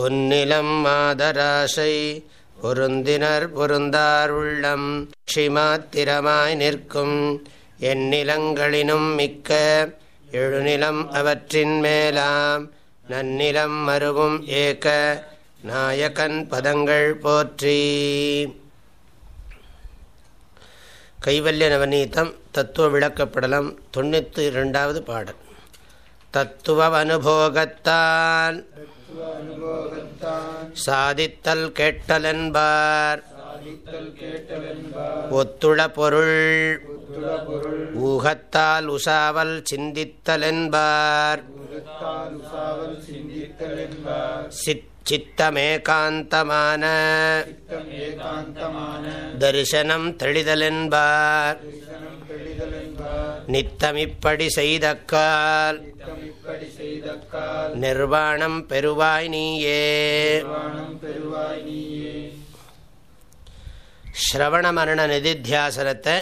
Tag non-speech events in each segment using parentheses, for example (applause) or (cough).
பொன்னிலம் மாதராசை பொருந்தினர் பொருந்தார் உள்ளம். ஷிமாத்திரமாய் நிற்கும் எந்நிலங்களினும் மிக்க எழுநிலம் அவற்றின் மேலாம். நன்னிலம் மருவும் ஏக நாயகன் பதங்கள் போற்றி. கைவல்ய நவநீதம் தத்துவ விளக்கப்படலம் தொண்ணூற்றி இரண்டாவது பாடல். தத்துவ அனுபோகத்தால் சாதித்தல் கேட்டலென்பார். ஒத்துழ பொருள். ஊகத்தால் உசாவல் சிந்தித்தலென்பார். சித்தமேகாந்தமான. தரிசனம் தெளிதலென்பார். நித்தமிப்படி செய்தக்கால் நிர்வாணம் பெறுவாய் நீயே. ஸ்ரவண மரண நிதித்தியாசனத்தை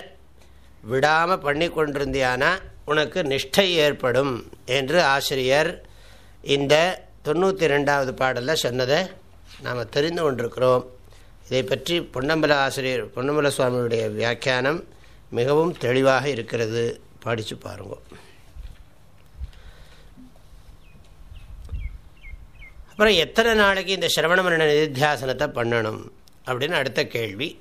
விடாமல் பண்ணி கொண்டிருந்தியானா உனக்கு நிஷ்டை ஏற்படும் என்று ஆசிரியர் இந்த தொண்ணூற்றி ரெண்டாவது பாடலில் சொன்னதை நாம் தெரிந்து கொண்டிருக்கிறோம். இதை பற்றி பொன்னம்பல ஆசிரியர் பொன்னம்பல சுவாமியுடைய வியாக்கியானம் மிகவும் தெளிவாக இருக்கிறது. படித்து பாருங்க. அப்புறம் எத்தனை நாளைக்கு இந்த சிரவண மரண நிதித்தியாசனத்தை பண்ணணும்? அப்படின்னு அடுத்த கேள்வி.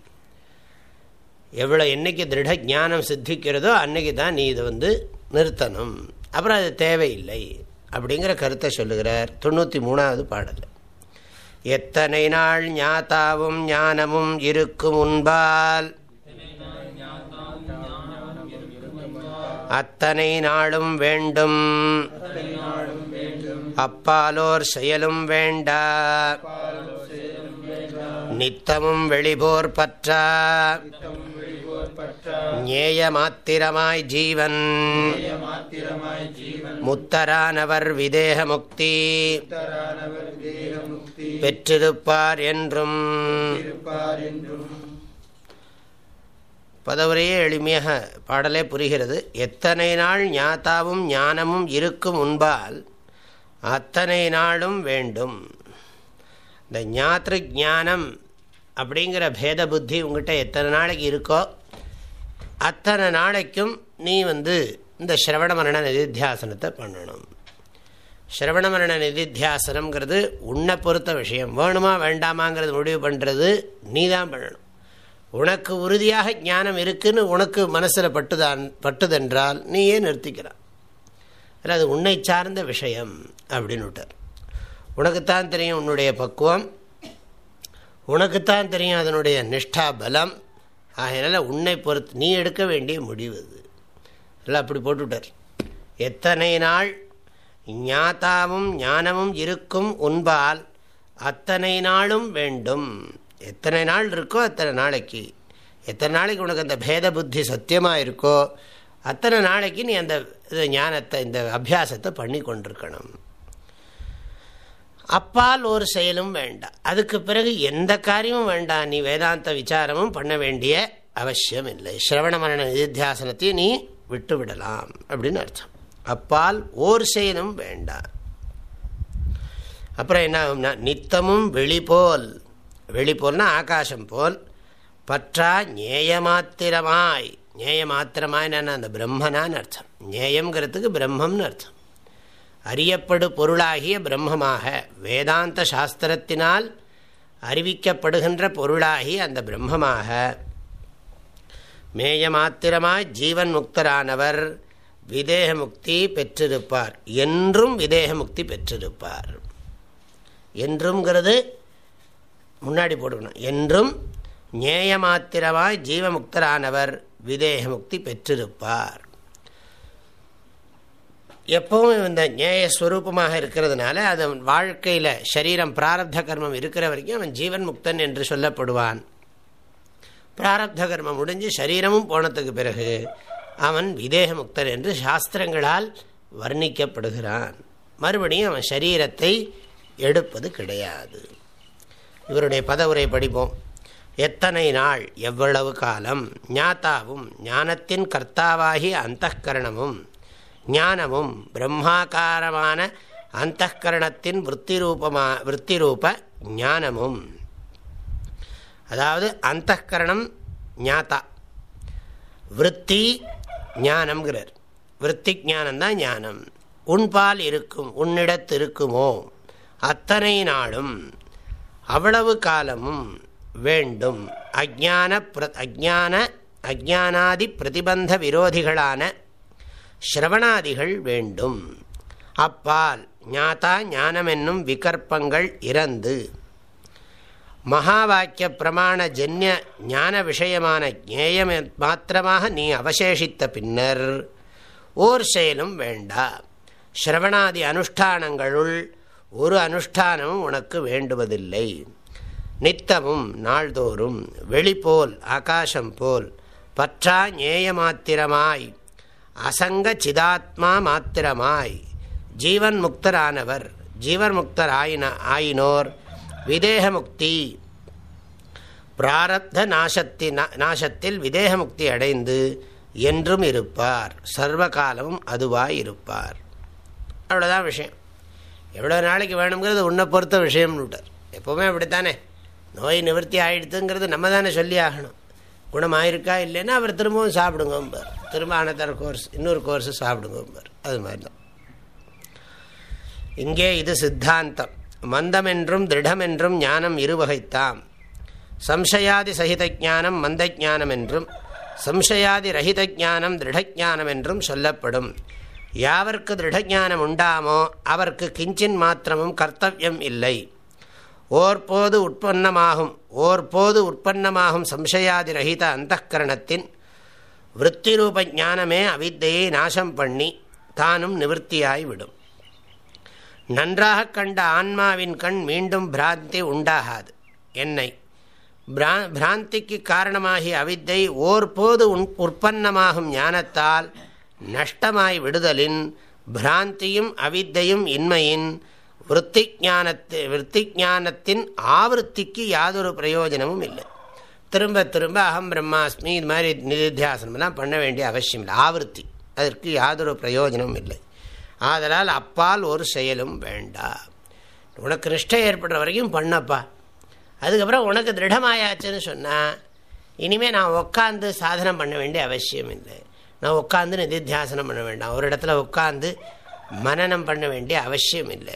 எவ்வளோ என்றைக்கு திருட ஞானம் சித்திக்கிறதோ அன்னைக்கு தான் நீ இதை வந்து நிறுத்தணும். அப்புறம் அது தேவையில்லை அப்படிங்கிற கருத்தை சொல்லுகிறார் தொண்ணூற்றி மூணாவது பாடல். எத்தனை நாள் ஞாத்தாவும் ஞானமும் இருக்கும் உன்பால் அத்தனை நாளும் வேண்டும். அப்பாலோர் செயலும் வேண்டா. நித்தமும் வெளிபோர் பற்றா. ஞேய மாத்திரமாய் ஜீவன். முத்தரானவர் விதேக முக்தி. பெற்றிருப்பார் என்றும். பதவுரையே எளிமையாக பாடலே புரிகிறது. எத்தனை நாள் ஞாத்தாவும் ஞானமும் இருக்கும் முன்பால் அத்தனை நாளும் வேண்டும். இந்த ஞாத்திரு ஜானம் அப்படிங்கிற பேத புத்தி உங்கள்கிட்ட எத்தனை நாளைக்கு இருக்கோ அத்தனை நாளைக்கும் நீ வந்து இந்த ஸ்ரவண மரண நிதித்தியாசனத்தை பண்ணணும். ஸ்ரவண மரண நிதித்தியாசனம்ங்கிறது உன்னை பொறுத்த விஷயம். வேணுமா வேண்டாமாங்கிறது முடிவு பண்ணுறது நீ தான் பண்ணணும். உனக்கு உறுதியாக ஞானம் இருக்குன்னு உனக்கு மனசில் பட்டுதான் பட்டுதென்றால் நீ ஏன் நிறுத்திக்கிறான் அது உன்னை சார்ந்த விஷயம் அப்படின்னு விட்டார். உனக்குத்தான் தெரியும் உன்னுடைய பக்குவம். உனக்குத்தான் தெரியும் அதனுடைய நிஷ்டா பலம். ஆகையினால உன்னை பொறுத்து நீ எடுக்க வேண்டிய முடிவு அது எல்லாம் அப்படி போட்டுவிட்டார் எத்தனை நாள் ஞாத்தாவும் ஞானமும் இருக்கும் உன்பால் அத்தனை நாளும் வேண்டும். எத்தனை நாள் இருக்கோ அத்தனை நாளைக்கு. எத்தனை நாளைக்கு உனக்கு அந்த பேத புத்தி சத்தியமாக இருக்கோ அத்தனை நாளைக்கு நீ அந்த ஞானத்தை இந்த அபியாசத்தை பண்ணி கொண்டிருக்கணும். அப்பால் ஒரு செயலும் வேண்டாம். அதுக்கு பிறகு எந்த காரியமும் வேண்டாம். நீ வேதாந்த விசாரமும் பண்ண வேண்டிய அவசியம் இல்லை ஸ்ரவண மரண நிதித்தியாசனத்தையும் நீ விட்டு விடலாம் அப்படின்னு அர்த்தம். அப்பால் ஓர் செயலும் வேண்டாம். அப்புறம் என்ன ஆகும்னா நித்தமும் வெளிபோல் வெளிபோல்னா ஆகாசம் போல். பற்றா ஞேயமாத்திரமாய். ஞேயமாத்திரமாய் நான் அந்த பிரம்மனான்னு அர்த்தம். ஞேயங்கிறதுக்கு பிரம்மம்னு அர்த்தம். அறியப்படு பொருளாகிய பிரம்மமாக. வேதாந்த சாஸ்திரத்தினால் அறிவிக்கப்படுகின்ற பொருளாகி அந்த பிரம்மமாக. மேய மாத்திரமாய் ஜீவன் முக்தரானவர். விதேக முக்தி பெற்றிருப்பார். என்றும் விதேக முக்தி பெற்றிருப்பார். என்றும்ங்கிறது முன்னாடி போட்டுக்கணும் என்றும் ஞேய மாத்திரமாய் ஜீவமுக்தரானவர் விதேக முக்தி பெற்றிருப்பார். எப்பவும் இந்த நியாயஸ்வரூபமாக இருக்கிறதுனால அது வாழ்க்கையில் சரீரம் பிராரப்த கர்மம் இருக்கிற வரைக்கும் அவன் ஜீவன் முக்தன் என்று சொல்லப்படுவான். பிராரப்த கர்மம் முடிஞ்சு சரீரமும் போனதுக்கு பிறகு அவன் விதேக முக்தன் என்று சாஸ்திரங்களால் வர்ணிக்கப்படுகிறான். மறுபடியும் அவன் சரீரத்தை எடுப்பது கிடையாது. இவருடைய பதவுரை படிப்போம். எத்தனை நாள்? எவ்வளவு காலம்? ஞாத்தாவும் ஞானத்தின் கர்த்தாவாகி அந்தகரணமும் ஞானமும் பிரம்மாகாரமான அந்தகரணத்தின் விற்பி ரூபமா விற்பி ரூப ஞானமும். அதாவது அந்தகரணம் ஞாத்தா விற்பி ஞானம்ங்கிறார். விற்பி ஞானம்தான் ஞானம். உன்பால் இருக்கும் உன்னிடத்து இருக்குமோ அத்தனை நாளும் அவ்வளவு காலமும் வேண்டும். அஜான பிர அஜான அஜானாதி பிரதிபந்த விரோதிகளான ஸ்ரவணாதிகள் வேண்டும். அப்பால் ஞாத்தா ஞானமென்னும் விகற்பங்கள் இறந்து. மகா வாக்கிய பிரமாண ஜன்ய ஞான விஷயமான ஜேயம் மாத்திரமாக நீ அவசேஷித்த பின்னர் ஓர் செயலும் வேண்டா. ஸ்ரவணாதி அனுஷ்டானங்களுள் ஒரு அனுஷ்டானமும் உனக்கு வேண்டுவதில்லை. நித்தமும் நாள்தோறும் வெளிபோல் ஆகாசம் போல் பற்றா ஞேய மாத்திரமாய். அசங்க சிதாத்மா மாத்திரமாய் ஜீவன் முக்தரானவர் ஜீவன் முக்தர் ஆயின ஆயினோர் விதேகமுக்தி பிராரப்த நாசத்தி நாசத்தில் விதேகமுக்தி அடைந்து என்றும் இருப்பார். சர்வகாலமும் அதுவாய் இருப்பார் அவ்வளோதான் விஷயம். எவ்வளோ நாளைக்கு வேணுங்கிறது உன்னை பொறுத்த விஷயம்னு விட்டார் எப்போவுமே அப்படித்தானே? நோய் நிவர்த்தி ஆகிடுதுங்கிறது நம்ம தானே சொல்லி ஆகணும் குணமாயிருக்கா இல்லைன்னா அவர் திரும்பவும் சாப்பிடுங்கம்பார். திரும்ப ஆனத்தர கோர்ஸ் இன்னொரு கோர்ஸு சாப்பிடுங்கம்பார். அது மாதிரி தான் இங்கே இது சித்தாந்தம். மந்தம் என்றும் திருடம் என்றும் ஞானம் இருவகைத்தாம். சம்சயாதி சகித ஜானம் மந்த ஜானம் என்றும் சம்சயாதி ரஹித ஜானம் திருடஜானம் என்றும் சொல்லப்படும். யாவர்க்கு திருடஞானம் உண்டாமோ அவர்க்கு கிஞ்சின் மாத்திரமும் கர்த்தவியம் இல்லை. ஓர்போது உற்பன்னமாகும் ஓர்போது உற்பன்னமாகும் சம்சயாதி ரஹித அந்த கரணத்தின் ரூப ஞானமே அவித்தையை நாசம் பண்ணி தானும் நிவர்த்தியாய் விடும். நன்றாக கண்ட ஆன்மாவின் கண் மீண்டும் பிராந்தி உண்டாகாது. என்னை பிராந்திக்கு காரணமாகிய அவித்தை ஓர்போது உற்பன்னமாகும் ஞானத்தால் நஷ்டமாய் விடுதலின் பிராந்தியும் அவித்தையும் இன்மையின் விற்பி ஞானத்து விற்பி ஞானத்தின் ஆவருத்திக்கு யாதொரு பிரயோஜனமும் இல்லை. திரும்ப திரும்ப அகம் பிரம்மாஸ்மி இது மாதிரி நிதித்தியாசனம்லாம் பண்ண வேண்டிய அவசியம் இல்லை. ஆவருத்தி. அதற்கு யாதொரு பிரயோஜனமும் இல்லை. ஆதலால் அப்பால் ஒரு செயலும் வேண்டாம் உனக்கு நிஷ்டை ஏற்படுற வரைக்கும் பண்ணப்பா. அதுக்கப்புறம் உனக்கு திருடமாயாச்சுன்னு சொன்னால் இனிமேல் நான் உட்காந்து சாதனம் பண்ண வேண்டிய அவசியம் இல்லை. நான் உட்காந்து நிதித்தியாசனம் பண்ண வேண்டாம். ஒரு இடத்துல உட்காந்து மனநம் பண்ண வேண்டிய அவசியம் இல்லை.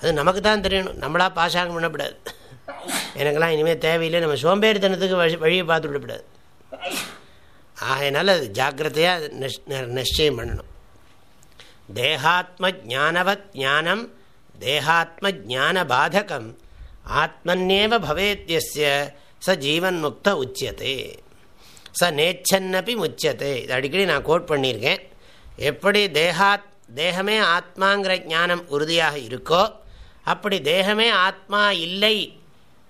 அது நமக்கு தான் தெரியணும். நம்மளாக பாசாங்கம் பண்ணக்கூடாது. எனக்கெல்லாம் இனிமேல் தேவையில்லை. நம்ம சோம்பேறித்தனத்துக்கு வழி வழியை பார்த்து விடக்கூடாது. ஆகையினால அது ஜாக்கிரதையாக நிச்சயம் பண்ணணும். தேகாத்ம ஜானவத் ஞானம் தேகாத்ம ஜான பாதகம் ஆத்மன்னேவ பவேத்யஸ்ய ச ஜீவன் முக்த உச்சியதே. ச நேச்சன்னப்பி முச்சது. இது அடிக்கடி நான் கோட் பண்ணியிருக்கேன். எப்படி தேகாத் தேகமே ஆத்மாங்கிற ஞானம் உறுதியாக இருக்கோ அப்படி தேகமே ஆத்மா இல்லை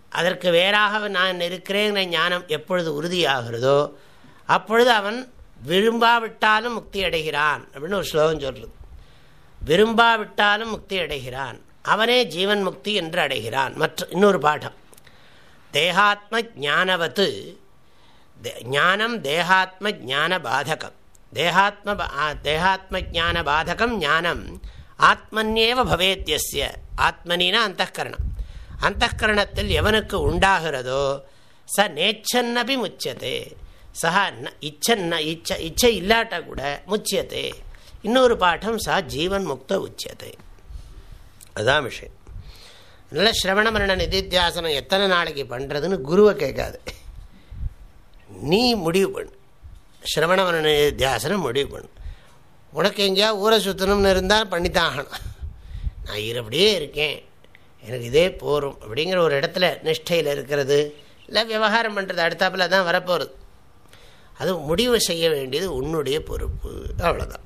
அதற்கு வேறாக நான் இருக்கிறேங்கிற ஞானம் எப்பொழுது உறுதியாகிறதோ அப்பொழுது அவன் விரும்பாவிட்டாலும் முக்தி அடைகிறான் அப்படின்னு ஒரு ஸ்லோகம் சொல்கிறது விரும்பாவிட்டாலும் முக்தி அடைகிறான். அவனே ஜீவன் முக்தி என்று அடைகிறான். மற்ற இன்னொரு பாடம். தேகாத்ம ஜானவத்து ஞானம் தேகாத்ம ஜான பாதகம் தேகாத்ம தேகாத்ம ஜான பாதகம் ஞானம் ஆத்மன்யேவ பவேத்தியஸ்ய ஆத்மனினா அந்த கரணம் அந்த கரணத்தில் எவனுக்கு உண்டாகிறதோ ச நேச்சன்னபி முச்சதே சஹா இச்சன்ன இச்ச இச்சை இல்லாட்ட கூட முச்சியத்தே இன்னொரு பாடம் சா ஜீவன் முக்த உச்சியத்தை அதுதான் விஷயம் நல்ல சிரவண மரண நிதித்தியாசனம் எத்தனை நாளைக்கு பண்ணுறதுன்னு குருவை கேட்காது நீ முடிவு பண்ணு. சிரவண மரண முடிவு பண்ணு. உனக்கு எங்கேயா ஊரை சுற்றணும்னு இருந்தால் பண்ணித்தான் ஆகணும். நான் இருபடியே இருக்கேன். எனக்கு இதே போகும் அப்படிங்கிற ஒரு இடத்துல நிஷ்டையில் இருக்கிறது இல்லை விவகாரம் பண்ணுறது அடுத்தாப்பில் தான் வரப்போகிறது அது முடிவு செய்ய வேண்டியது உன்னுடைய பொறுப்பு. அவ்வளோதான்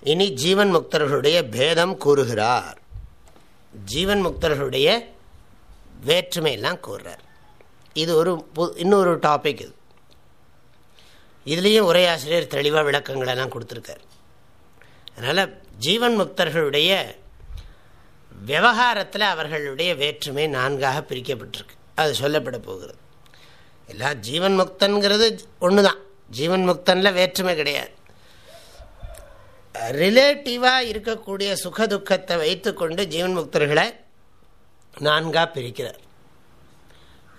இனி ஜீவன் முக்தர்களுடைய பேதம் கூறுகிறார். ஜீவன் முக்தர்களுடைய வேற்றுமையெல்லாம் கூறுறார். இது ஒரு இன்னொரு டாபிக் இது. இதுலேயும் உரையாசிரியர் தெளிவாக விளக்கங்களெல்லாம் கொடுத்துருக்கார். அதனால் ஜீவன் முக்தர்களுடைய விவகாரத்தில் அவர்களுடைய வேற்றுமை நான்காக பிரிக்கப்பட்டிருக்கு. அது சொல்லப்பட போகிறது. எல்லா ஜீவன் முக்தன்கிறது ஒன்று தான் ஜீவன் முக்தனில் வேற்றுமை கிடையாது. ரிலேட்டிவாக இருக்கக்கூடிய சுக துக்கத்தை வைத்துக்கொண்டு ஜீவன் முக்தர்களை நான்காக பிரிக்கிறார்.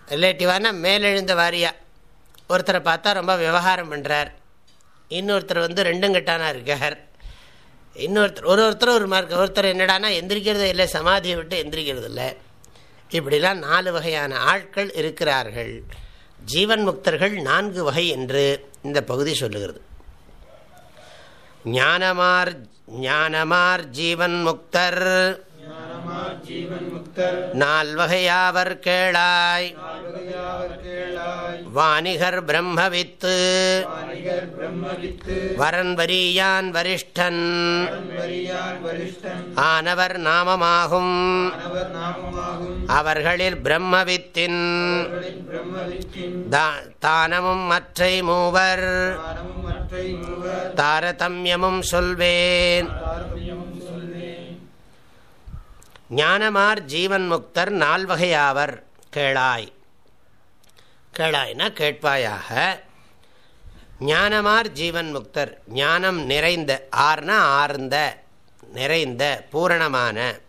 ரிலேட்டிவான மேலெழுந்த வாரியாக ஒருத்தரை பார்த்தா ரொம்ப விவகாரம் பண்ணுறார் இன்னொருத்தர் வந்து ரெண்டும் கட்டானா இருக்கார். இன்னொருத்தர் ஒரு ஒருத்தர் ஒரு மார்க் ஒருத்தர் என்னடானா எந்திரிக்கிறது இல்லை சமாதியை விட்டு எந்திரிக்கிறது இல்லை. இப்படிலாம் நாலு வகையான ஆட்கள் இருக்கிறார்கள். ஜீவன் முக்தர்கள் நான்கு வகை என்று இந்த பகுதி சொல்லுகிறது. ஞானமார் ஞானமார் ஜீவன் முக்தர். நால்வகையாவர் கேளாய். வாணிகர் பிரம்மவித்து. வரன் வரியான் வரிஷ்டன். ஆனவர் நாமமாகும். அவர்களில் பிரம்மவித்தின். தானமும் மற்றை மூவர். தாரதமியமும் சொல்வேன். ஞானமார் ஜீவன் முக்தர் நால்வகையாவர். கேளாய். கேளாய்னா கேட்பாயாக. ஞானமார் ஜீவன் முக்தர் ஞானம் நிறைந்த ஆர்னா ஆர்ந்த நிறைந்த பூரணமான.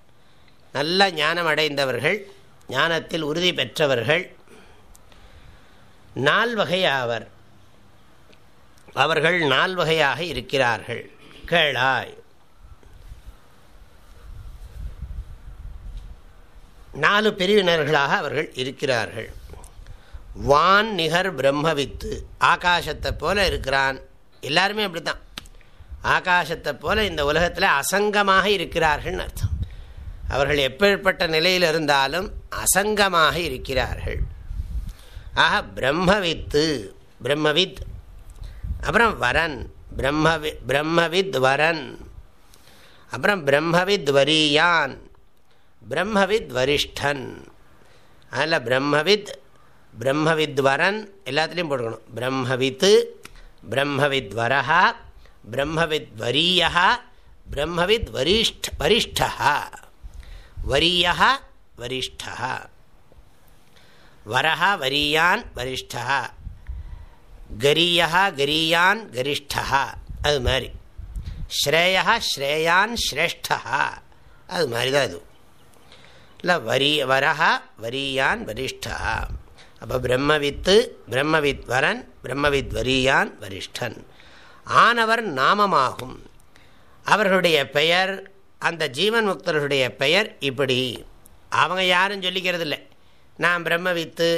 நல்ல ஞானம் அடைந்தவர்கள் ஞானத்தில் உறுதி பெற்றவர்கள். நால்வகையாவர். அவர்கள் நால்வகையாக இருக்கிறார்கள். கேளாய். நாலு பிரிவினர்களாக அவர்கள் இருக்கிறார்கள். வான் நிகர் பிரம்மவித்து. ஆகாசத்தை போல இருக்கிறான். எல்லாருமே அப்படி தான் ஆகாசத்தை போல இந்த உலகத்தில் அசங்கமாக இருக்கிறார்கள்னு அர்த்தம். அவர்கள் எப்பேற்பட்ட நிலையில் இருந்தாலும் அசங்கமாக இருக்கிறார்கள். ஆக பிரம்மவித்து பிரம்மவித் அப்புறம் வரன் பிரம்மவி பிரம்மவித் வரன் அப்புறம் பிரம்மவித் வரியான் பிரம்மவித் வரிஷ்டன். அதில் பிரம்மவித் பிரம்மவித்வரன் எல்லாத்துலேயும் போட்டுக்கணும். பிரம்மவித்து பிரம்மவித் வரஹா பிரம்மவித் வரிய பிரம்மவித் வரிஷ்ட வரிஷ்டா வரியா வரிஷ்டா வரஹா வரியான் வரிஷ்டா கரியா கரியான் கரிஷ்டா அது மாதிரி. ஸ்ரேயா ஸ்ரேயான் ஸ்ரேஷ்டா அது மாதிரி தான் இது. இல்லை வரி வரஹா வரியான் வரிஷ்டா. அப்போ பிரம்மவித்து பிரம்மவித் வரன் பிரம்மவித் வரியான் வரிஷ்டன். ஆனவர் நாமமாகும். அவர்களுடைய பெயர் அந்த ஜீவன் முக்தர்களுடைய பெயர் இப்படி. அவங்க யாரும் சொல்லிக்கிறது இல்லை நான் பிரம்மவித்து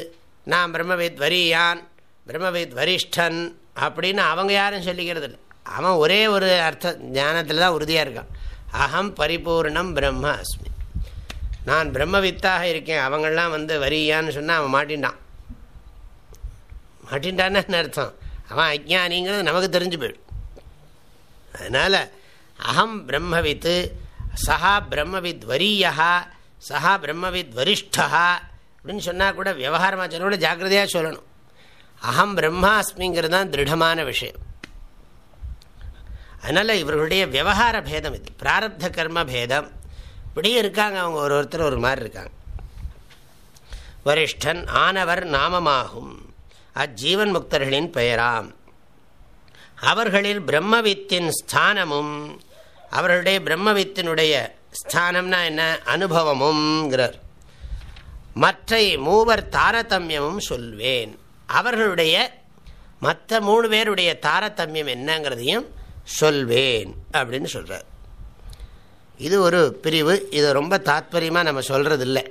நான் பிரம்மவித் வரியான் பிரம்மவித் வரிஷ்டன் அப்படின்னு அவங்க யாரும் சொல்லிக்கிறது இல்லை அவன் ஒரே ஒரு அர்த்த ஞானத்தில் தான் உறுதியாக இருக்கான். அகம் பரிபூர்ணம் பிரம்ம அஸ்மி. நான் பிரம்மவித்தாக இருக்கேன் அவங்களாம் வந்து வரியான்னு சொன்னால் அவன் மாட்டின்டான் மாட்டின்டான்னு அர்த்தம்? அவன் அஜானிங்கிறது நமக்கு தெரிஞ்சு போயிடும். அதனால் அகம் பிரம்மவித்து சஹா பிரம்மவித் வரியா சஹா பிரம்மவித் வரிஷ்டா அப்படின்னு சொன்னால் கூட விவகாரமாக சொல்ல கூட ஜாக்கிரதையாக சொல்லணும். அகம் பிரம்மாஸ்மிங்கிறது தான் திருடமான விஷயம். அதனால் இவர்களுடைய விவகார பேதம் இது பிராரப்த கர்ம பேதம். இப்படியே இருக்காங்க. அவங்க ஒரு ஒருத்தர் ஒரு மாதிரி இருக்காங்க. வரிஷ்டன் ஆனவர் நாமமாகும். அஜீவன் முக்தர்களின் பெயராம். அவர்களில் பிரம்மவித்தின் ஸ்தானமும் அவர்களுடைய பிரம்மவித்தினுடைய ஸ்தானம்னா என்ன? அனுபவமும்ங்கிறார். மற்ற மூவர் தாரதமியமும் சொல்வேன். அவர்களுடைய மற்ற மூணு பேருடைய தாரதமியம் என்னங்கிறதையும் சொல்வேன் அப்படின்னு சொல்கிறார் இது ஒரு பிரிவு. இதை ரொம்ப தாத்பரியமாக நம்ம சொல்கிறது இல்லை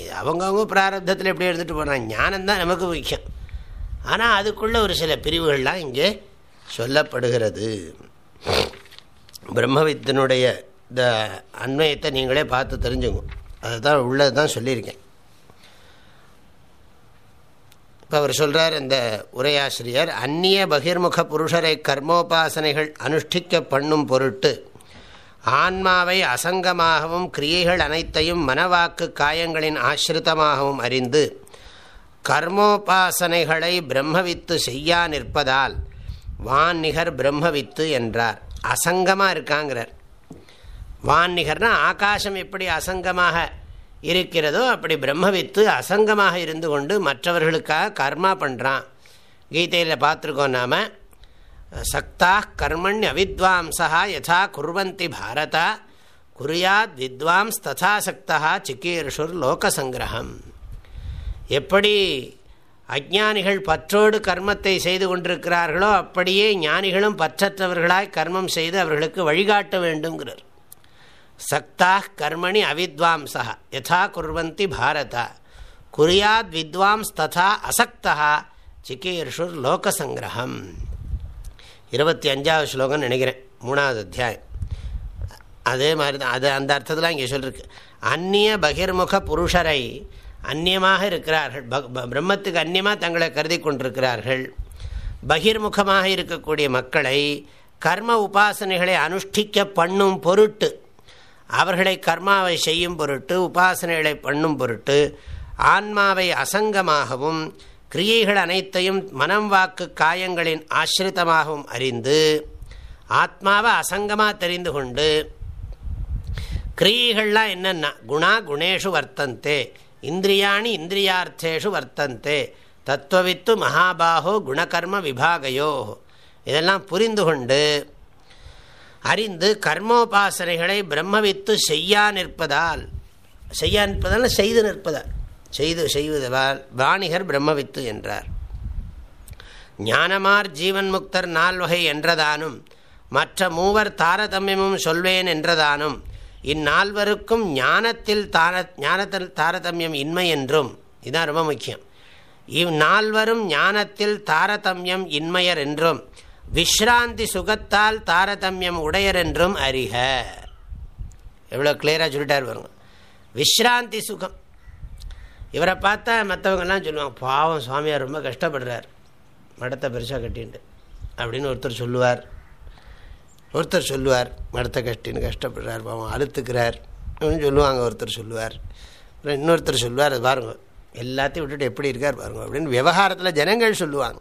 இது அவங்கவுங்க பிராரப்தத்தில் எப்படி எடுத்துகிட்டு போனால் ஞானந்தான் நமக்கு முக்கியம். ஆனால் அதுக்குள்ளே ஒரு சில பிரிவுகள்லாம் இங்கே சொல்லப்படுகிறது. பிரம்மவித்தனுடைய இந்த அண்மையத்தை நீங்களே பார்த்து தெரிஞ்சுங்க. அதுதான் உள்ளது தான் சொல்லியிருக்கேன். இப்போ அவர் சொல்கிறார் இந்த உரையாசிரியர் அந்நிய பகிர்முக புருஷரை கர்மோபாசனைகள் அனுஷ்டிக்க பண்ணும் பொருட்டு ஆன்மாவை அசங்கமாகவும் கிரியைகள் அனைத்தையும் மனவாக்கு காயங்களின் ஆசிரிதமாகவும் அறிந்து கர்மோபாசனைகளை பிரம்மவித்து செய்யா நிற்பதால் வான்நிகர் பிரம்மவித்து என்றார். அசங்கமாக இருக்காங்கிறார். வான்நிகர்னா ஆகாசம் எப்படி அசங்கமாக இருக்கிறதோ அப்படி பிரம்மவித்து அசங்கமாக இருந்து கொண்டு மற்றவர்களுக்காக கர்மா பண்ணுறான் கீதையில் பார்த்துருக்கோம் நாம் சக்தா கர்மண் அவித்வாம்சா யதா குர்வந்தி பாரதா குறியாத் வித்வாம்ஸ் ததா சக்தா சிக்கீர்ஷுர் லோகசங்கிரகம். எப்படி அஜானிகள் பற்றோடு கர்மத்தை செய்து கொண்டிருக்கிறார்களோ அப்படியே ஞானிகளும் பற்றற்றவர்களாய் கர்மம் செய்து அவர்களுக்கு வழிகாட்ட வேண்டுங்கிறார் சக்தா கர்மணி அவித்வாம்சா யதா குர்வந்தி பாரத குறியாத் வித்வாம்ஸ் ததா அசக்தா சிக்கீர்ஷுர் லோகசங்கிரகம். இருபத்தி அஞ்சாவது ஸ்லோகம்னு நினைக்கிறேன் மூணாவது அத்தியாயம். அதே மாதிரி தான் அது அந்த அர்த்தத்தில் இங்கே சொல்லியிருக்கு அந்நிய பகிர்முக புருஷரை அந்நியமாக இருக்கிறார்கள். பிரம்மத்துக்கு அந்நியமாக தங்களை கருதி கொண்டிருக்கிறார்கள். பகிர்முகமாக இருக்கக்கூடிய மக்களை கர்ம உபாசனைகளை அனுஷ்டிக்க பண்ணும் பொருட்டு அவர்களை கர்மாவை செய்யும் பொருட்டு உபாசனைகளை பண்ணும் பொருட்டு ஆன்மாவை அசங்கமாகவும் கிரியைகள் அனைத்தையும் மனம் வாக்கு காயங்களின் ஆசிரித்தமாகவும் அறிந்து ஆத்மாவை அசங்கமாக தெரிந்து கொண்டு கிரியைகள்லாம் என்னென்னா குணா குணேஷு வர்த்தந்தே இந்திரியாணி இந்திரியார்த்தேஷு வர்த்தந்தே தத்துவவித்து மகாபாகோ குணகர்ம விபாகையோ. இதெல்லாம் புரிந்து கொண்டு அறிந்து கர்மோபாசனைகளை பிரம்மவித்து செய்யா நிற்பதால் செய்யா நிற்பதால் செய்து நிற்பதால் செய்து செய்வதால் வாணிகர் பிரம்மவித்து என்றார். ஞானமார் ஜீவன் முக்தர் நால்வகை என்றதானும் மற்ற மூவர் தாரதமியமும் சொல்வேன் என்றதானும் இந்நால்வருக்கும் ஞானத்தில் தார ஞானத்தில் தாரதமியம் இன்மை என்றும் இதுதான் ரொம்ப முக்கியம். இந்நால்வரும் ஞானத்தில் தாரதமியம் இன்மையர் என்றும் விஸ்ராந்தி சுகத்தால் தாரதமியம் உடையர் என்றும் அறிக. எவ்வளோ கிளியராக சொல்லிட்டார் பாருங்க. விஸ்ராந்தி சுகம் இவரை பார்த்தா மற்றவங்கெல்லாம் சொல்லுவாங்க பாவம் சுவாமியார் ரொம்ப கஷ்டப்படுறார். மடத்தை பெருசாக கட்டின்ட்டு. அப்படின்னு ஒருத்தர் சொல்லுவார். ஒருத்தர் சொல்லுவார் மடத்தை கஷ்டின்னு கஷ்டப்படுறார் பாவம் அழுத்துக்கிறார். அப்படின்னு சொல்லுவாங்க ஒருத்தர் சொல்லுவார். அப்புறம் இன்னொருத்தர் சொல்லுவார் அது பாருங்க எல்லாத்தையும் விட்டுட்டு எப்படி இருக்கார் பாருங்க அப்படின்னு விவகாரத்தில் ஜனங்கள் சொல்லுவாங்க.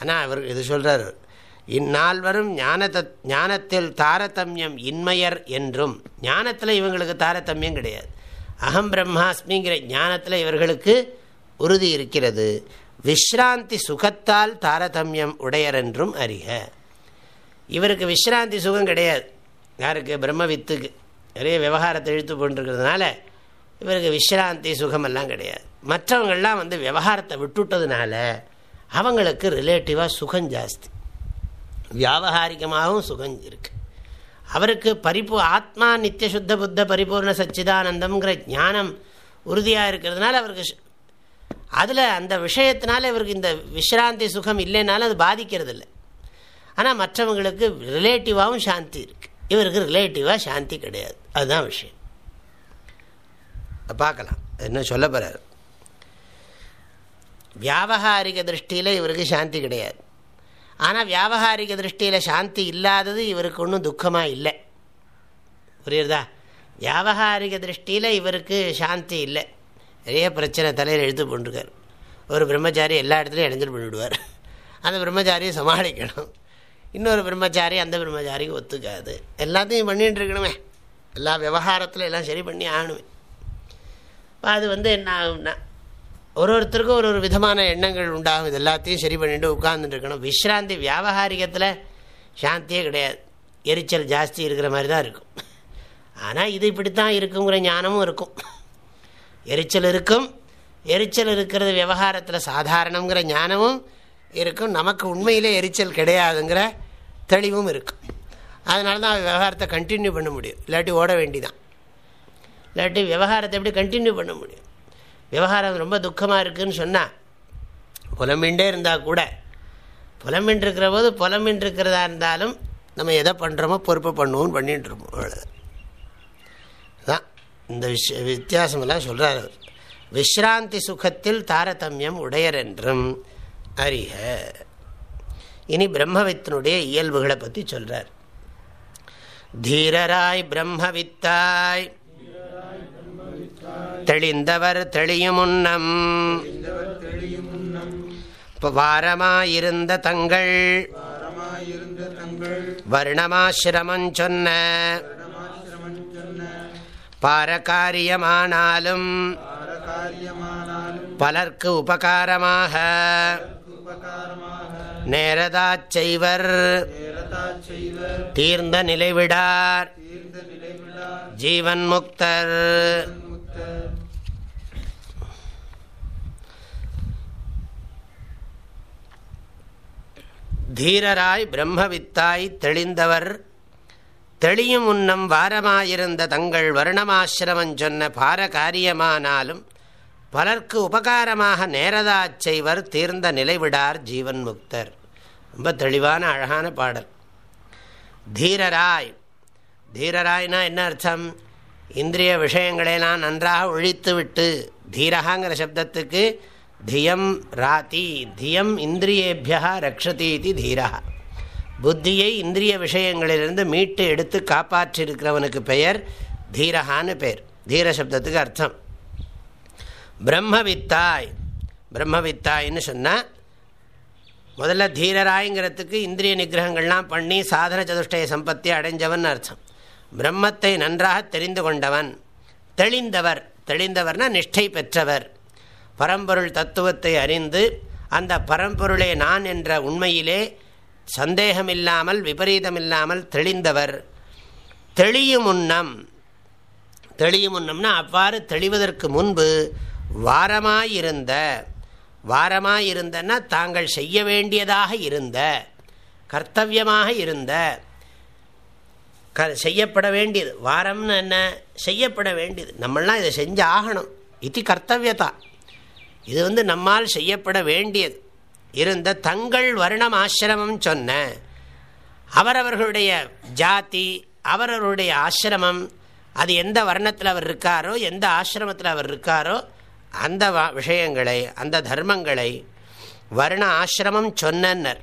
ஆனால் அவர் இது சொல்கிறார் இந்நால்வரும் ஞானத்த ஞானத்தில் தாரதமியம் இன்மையர் என்றும் ஞானத்தில் இவங்களுக்கு தாரதமியம் கிடையாது. அகம் பிரம்மாஸ்மிங்கிற ஞானத்தில் இவர்களுக்கு உறுதி இருக்கிறது. விஸ்ராந்தி சுகத்தால் தாரதமியம் உடையர் என்றும் அறிக. இவருக்கு விஸ்ராந்தி சுகம் கிடையாது. யாருக்கு? பிரம்மவித்துக்கு. நிறைய விவகாரத்தை இழுத்து போட்டுருக்கிறதுனால இவருக்கு விஸ்ராந்தி சுகமெல்லாம் கிடையாது. மற்றவங்கள்லாம் வந்து விவகாரத்தை விட்டுட்டதுனால அவங்களுக்கு ரிலேட்டிவாக சுகம் ஜாஸ்தி. வியாபகாரிகமாகவும் சுகம் இருக்குது அவருக்கு பரிபூ ஆத்மா நித்திய சுத்த புத்த பரிபூர்ண சச்சிதானந்தம்ங்கிற ஞானம் உறுதியாக இருக்கிறதுனால அவருக்கு அதில் அந்த விஷயத்தினால இவருக்கு இந்த விஸ்ராந்தி சுகம் இல்லைனாலும் அது பாதிக்கிறது இல்லை ஆனால் மற்றவங்களுக்கு ரிலேட்டிவாகவும் சாந்தி இருக்குது இவருக்கு ரிலேட்டிவாக சாந்தி கிடையாது. அதுதான் விஷயம். பார்க்கலாம். என்ன சொல்ல போகிறார் வியாபகாரிக திருஷ்டியில் இவருக்கு சாந்தி கிடையாது. ஆனால் வியாபகாரிக திருஷ்டியில் சாந்தி இல்லாதது இவருக்கு ஒன்றும் துக்கமாக இல்லை. புரியுறதா? வியாபகாரிக திருஷ்டியில் இவருக்கு சாந்தி இல்லை. நிறைய பிரச்சனை தலையில் எழுத்து போட்டுருக்கார். ஒரு பிரம்மச்சாரி எல்லா இடத்துலையும் இடைஞ்சல் பண்ணிவிடுவார். அந்த பிரம்மச்சாரியை சமாளிக்கணும். இன்னொரு பிரம்மச்சாரி அந்த பிரம்மச்சாரிக்கு ஒத்துக்காது. எல்லாத்தையும் பண்ணிகிட்டு இருக்கணுமே. எல்லா விவகாரத்தில் எல்லாம் சரி பண்ணி ஆகணுமே. அது வந்து என்ன ஆகும்னா ஒரு ஒருத்தருக்கும் ஒரு ஒரு விதமான எண்ணங்கள் உண்டாகும் இது எல்லாத்தையும் சரி பண்ணிட்டு உட்கார்ந்துட்டு இருக்கணும். விஸ்ராந்தி வியாபகாரிகத்தில் சாந்தியே கிடையாது. எரிச்சல் ஜாஸ்தி இருக்கிற மாதிரி தான் இருக்கும். ஆனால் இது இப்படி தான் இருக்குங்கிற ஞானமும் இருக்கும். எரிச்சல் இருக்கும். எரிச்சல் இருக்கிறது விவகாரத்தில் சாதாரணங்கிற ஞானமும் இருக்கும். நமக்கு உண்மையிலே எரிச்சல் கிடையாதுங்கிற தெளிவும் இருக்கும். அதனால தான் விவகாரத்தை கண்டினியூ பண்ண முடியும். இல்லாட்டி ஓட வேண்டிதான். இல்லாட்டி விவகாரத்தை எப்படி கண்டினியூ பண்ண முடியும்? விவகாரம் ரொம்ப துக்கமாக இருக்குதுன்னு சொன்னால் புலம்பின்ண்டே இருந்தால் கூட புலம்பின் இருக்கிற போது புலம்பின் இருக்கிறதா இருந்தாலும் நம்ம எதை பண்ணுறோமோ பொறுப்பு பண்ணுவோம்னு பண்ணிகிட்டு இருப்போம் அவ்வளோதான் தான் இந்த விஷய வித்தியாசமெல்லாம் சொல்கிறார் விஸ்ராந்தி சுகத்தில் தாரதமியம் உடையர் என்றும் அறிக. இனி பிரம்மவித்தனுடைய இயல்புகளை பற்றி சொல்கிறார் தீரராய் பிரம்மவித்தாய் தெளிந்தவர் தெளியுமுன்னம். வாரமாயிருந்த தங்கள் வருணமாசிரமம் சொன்ன பாரகாரியமானாலும் பலர்க்கு உபகாரமாக நேரதாச் செய்வர். தீர்ந்த நிலைவிடார். ஜீவன் முக்தர். தீரராய் பிரம்மவித்தாய் தெளிந்தவர். தெளியும் உன்னம் வாரமாயிருந்த தங்கள் வருணமாசிரமம் சொன்ன பார காரியமானாலும் பலர்க்கு உபகாரமாக நேரதாச் செய்வர் தீர்ந்த நிலைவிடார் ஜீவன் முக்தர். ரொம்ப தெளிவான அழகான பாடல். தீரராய். தீரராய்னா என்ன அர்த்தம்? இந்திரிய விஷயங்களெல்லாம் நன்றாக ஒழித்து விட்டு தீரகாங்கிற சப்தத்துக்கு தியம் ராத்தி தியம் இந்திரியேபியா ரக்ஷதி இது தீரா புத்தியை இந்திரிய விஷயங்களிலிருந்து மீட்டு எடுத்து காப்பாற்றியிருக்கிறவனுக்கு பெயர் தீரஹான்னு பெயர் தீர சப்தத்துக்கு அர்த்தம். பிரம்மவித்தாய் பிரம்மவித்தாய்ன்னு சொன்னால் முதல்ல தீரராய்ங்கிறதுக்கு இந்திரிய நிகிரகங்கள்லாம் பண்ணி சாதன சதுஷ்டய சம்பத்தி அடைஞ்சவன் அர்த்தம். பிரம்மத்தை நன்றாக தெரிந்து கொண்டவன். தெளிந்தவர். தெளிந்தவர்னா நிஷ்டை பெற்றவர். பரம்பொருள் தத்துவத்தை அறிந்து அந்த பரம்பொருளே நான் என்ற உண்மையிலே சந்தேகமில்லாமல் விபரீதமில்லாமல் தெளிந்தவர். தெளியும் உண்ணம் தெளியும் உண்ணம்னா அவ்வாறு தெளிவதற்கு முன்பு வாரமாயிருந்த வாரமாயிருந்தன்னா தாங்கள் செய்ய வேண்டியதாக இருந்த கர்த்தவியமாக இருந்த க செய்யப்பட வேண்டியது. வாரம்னு என்ன? செய்யப்பட வேண்டியது. நம்மளாம் இதை செஞ்சு ஆகணும் இது கர்த்தவியதா? இது வந்து நம்மால் செய்யப்பட வேண்டியது. இருந்த தங்கள் வருணம் ஆசிரமம் சொன்ன அவரவர்களுடைய ஜாதி அவரவருடைய ஆசிரமம் அது எந்த வர்ணத்தில் அவர் இருக்காரோ எந்த ஆசிரமத்தில் அவர் இருக்காரோ அந்த விஷயங்களை அந்த தர்மங்களை வர்ண ஆசிரமம் சொன்னர்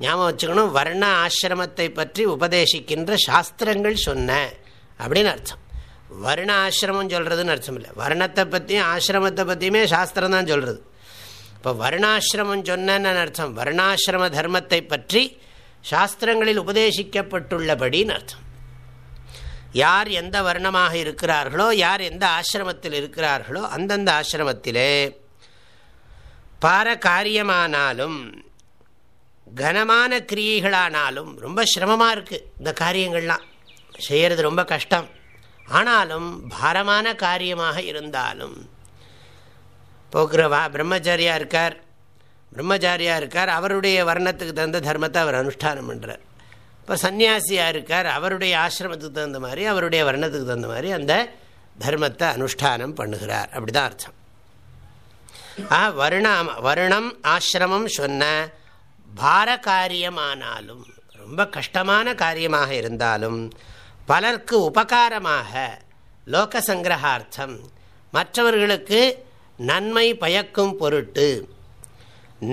ஞாபகம் வச்சுக்கணும் வர்ண ஆசிரமத்தை பற்றி உபதேசிக்கின்ற சாஸ்திரங்கள் சொன்ன அப்படின்னு அர்த்தம். வருண ஆசிரமம் சொல்கிறதுன்னு அர்த்தம் இல்லை. வர்ணத்தை பற்றியும் ஆசிரமத்தை பற்றியுமே சாஸ்திரம் தான் சொல்கிறது இப்போ வர்ணாசிரமம் சொன்னன்னு அர்த்தம். வர்ணாசிரம தர்மத்தை பற்றி சாஸ்திரங்களில் உபதேசிக்கப்பட்டுள்ளபடின்னு அர்த்தம். யார் எந்த வர்ணமாக இருக்கிறார்களோ யார் எந்த ஆசிரமத்தில் இருக்கிறார்களோ அந்தந்த ஆசிரமத்திலே பார காரியமானாலும் கனமான கிரியைகளானாலும் ரொம்ப சிரமமாக இருக்குது இந்த காரியங்கள்லாம். செய்கிறது ரொம்ப கஷ்டம். ஆனாலும் பாரமான காரியமாக இருந்தாலும். போக்குறவா பிரம்மச்சாரியா இருக்கார். பிரம்மச்சாரியா இருக்கார். அவருடைய வர்ணத்துக்கு தகுந்த தர்மத்தை அவர் அனுஷ்டானம் பண்ணுறார் இப்போ சன்னியாசியாக இருக்கார். அவருடைய ஆசிரமத்துக்கு தகுந்த மாதிரி அவருடைய வர்ணத்துக்கு தகுந்த மாதிரி அந்த தர்மத்தை அனுஷ்டானம் பண்ணுகிறார். அப்படி தான் அர்த்தம். ஆ வருணம் வருணம் ஆசிரமம் சொன்ன பார காரியமானாலும் ரொம்ப கஷ்டமான காரியமாக இருந்தாலும் பலருக்கு உபகாரமாக. லோக சங்கிரகார்த்தம் மற்றவர்களுக்கு நன்மை பயக்கும் பொருட்டு.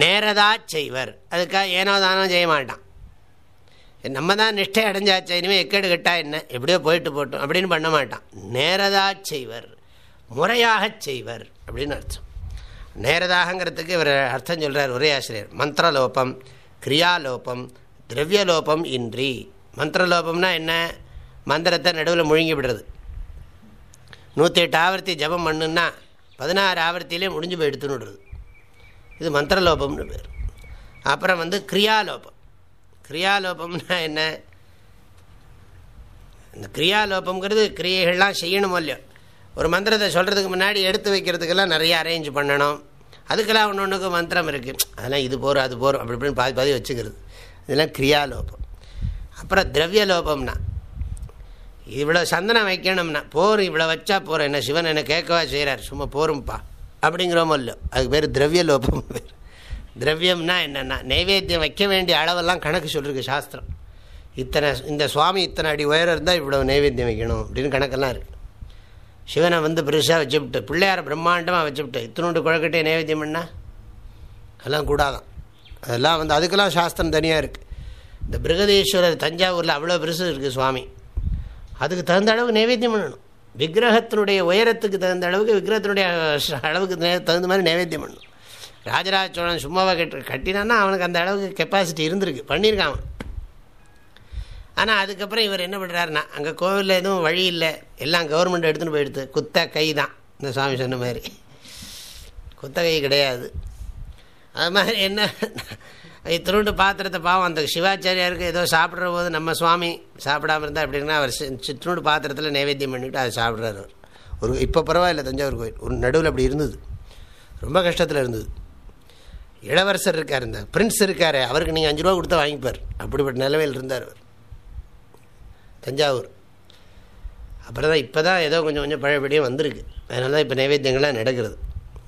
நேரதா செய்வர். அதுக்காக ஏனோ தானோ செய்ய மாட்டான். நம்ம தான் நிஷ்டை அடைஞ்சாச்சு இனிமேல் எக்கேடு கட்டா என்ன? எப்படியோ போயிட்டு போட்டோம் அப்படின்னு பண்ண மாட்டான். நேரதா செய்வர். முறையாக செய்வர் அப்படின்னு அர்த்தம். நேரதாகங்கிறதுக்கு இவர் அர்த்தம் சொல்கிறார் ஒரே ஆசிரியர். மந்திரலோபம் கிரியாலோபம் திரவியலோபம் இன்றி. மந்திரலோபம்னா என்ன? மந்திரத்தை நடுவில் முழுங்கி விடுறது. நூற்றி எட்டு ஆவர்த்தி ஜபம் பண்ணுன்னா பதினாறு ஆவர்த்தியிலே முடிஞ்சு போய் எடுத்துன்னு விடுறது. இது மந்திரலோபம்னு பேர். அப்புறம் வந்து கிரியாலோபம். கிரியாலோபம்னா என்ன? இந்த கிரியாலோபங்கிறது கிரியைகள்லாம் செய்யணும் இல்லையோ? ஒரு மந்திரத்தை சொல்கிறதுக்கு முன்னாடி எடுத்து வைக்கிறதுக்கெல்லாம் நிறைய அரேஞ்ச் பண்ணணும். அதுக்கெல்லாம் ஒன்று ஒன்றுக்கு மந்திரம் இருக்குது அதெல்லாம் இது போகிறோம் அது போகிறோம் அப்படி இப்படின்னு பாதி பாதி வச்சுக்கிறது. இதெல்லாம் கிரியாலோபம். அப்புறம் திரவியலோபம்னா இவ்வளோ சந்தனம் வைக்கணும்னா போர் இவ்வளோ வச்சா போகிறோம் என்ன சிவன் என்ன கேட்கவா செய்கிறார் சும்மா போரும்ப்பா அப்படிங்கிறோமோ இல்லை அதுக்கு பேர் திரவிய லோபம் பேர். திரவியம்னா என்னென்னா நைவேத்தியம் வைக்க வேண்டிய அளவெல்லாம் கணக்கு சொல்லிருக்கு சாஸ்திரம். இத்தனை இந்த சுவாமி இத்தனை அடி உயரம் இருந்தால் இவ்வளோ நைவேத்தியம் வைக்கணும் அப்படின்னு கணக்கெல்லாம் இருக்குது சிவனை வந்து பெருசாக வச்சுவிட்டு பிள்ளையார பிரம்மாண்டமாக வச்சுவிட்டு இத்தனோண்டு குழக்கட்டே நைவேத்தியம் பண்ணால் அதெல்லாம் கூடாதான். அதெல்லாம் வந்து அதுக்கெல்லாம் சாஸ்திரம் தனியாக இருக்குது இந்த பிருகதீஸ்வரர் தஞ்சாவூரில் அவ்வளோ பெருசு இருக்குது சுவாமி. அதுக்கு தகுந்த அளவுக்கு நைவேத்தியம் பண்ணணும். விக்கிரகத்தினுடைய உயரத்துக்கு தகுந்த அளவுக்கு விக்கிரகத்தினுடைய அளவுக்கு தகுந்த மாதிரி நைவேத்தியம் பண்ணணும். ராஜராஜ சோழன் சும்மாவாக கட்டு கட்டினான்னா அவனுக்கு அந்த அளவுக்கு கெப்பாசிட்டி இருந்திருக்கு. பண்ணியிருக்கான் ஆனால் அதுக்கப்புறம் இவர் என்ன பண்ணுறாருனா அங்கே கோவிலில் எதுவும் வழி இல்லை. எல்லாம் கவர்மெண்ட் எடுத்துன்னு போயிடுது. குத்த கை தான். இந்த சுவாமி சொன்ன மாதிரி. குத்த கை கிடையாது. அது மாதிரி என்ன திருண்டு பாத்திரத்தை பாவம். அந்த சிவாச்சாரியாருக்கு ஏதோ சாப்பிட்ற போது நம்ம சுவாமி சாப்பிடாம இருந்தால் அப்படின்னா அவர் திருண்டு பாத்திரத்தில் நைவேத்தியம் பண்ணிவிட்டு அதை சாப்பிட்றாரு அவர். ஒரு இப்போ பரவாயில்ல தஞ்சாவூர் கோயில். ஒரு நடுவில் அப்படி இருந்தது. ரொம்ப கஷ்டத்தில் இருந்தது. இளவரசர் இருக்கார் இந்த பிரின்ஸ் இருக்கார் அவருக்கு நீங்கள் அஞ்சு ரூபா கொடுத்தா வாங்கிப்பார். அப்படிப்பட்ட நிலவையில் இருந்தார் அவர். தஞ்சாவூர். அப்புறம் தான் இப்போ தான் ஏதோ கொஞ்சம் கொஞ்சம் பழையபடியும் வந்திருக்கு. அதனால தான் இப்போ நைவேத்தியங்கள்லாம் நடக்கிறது.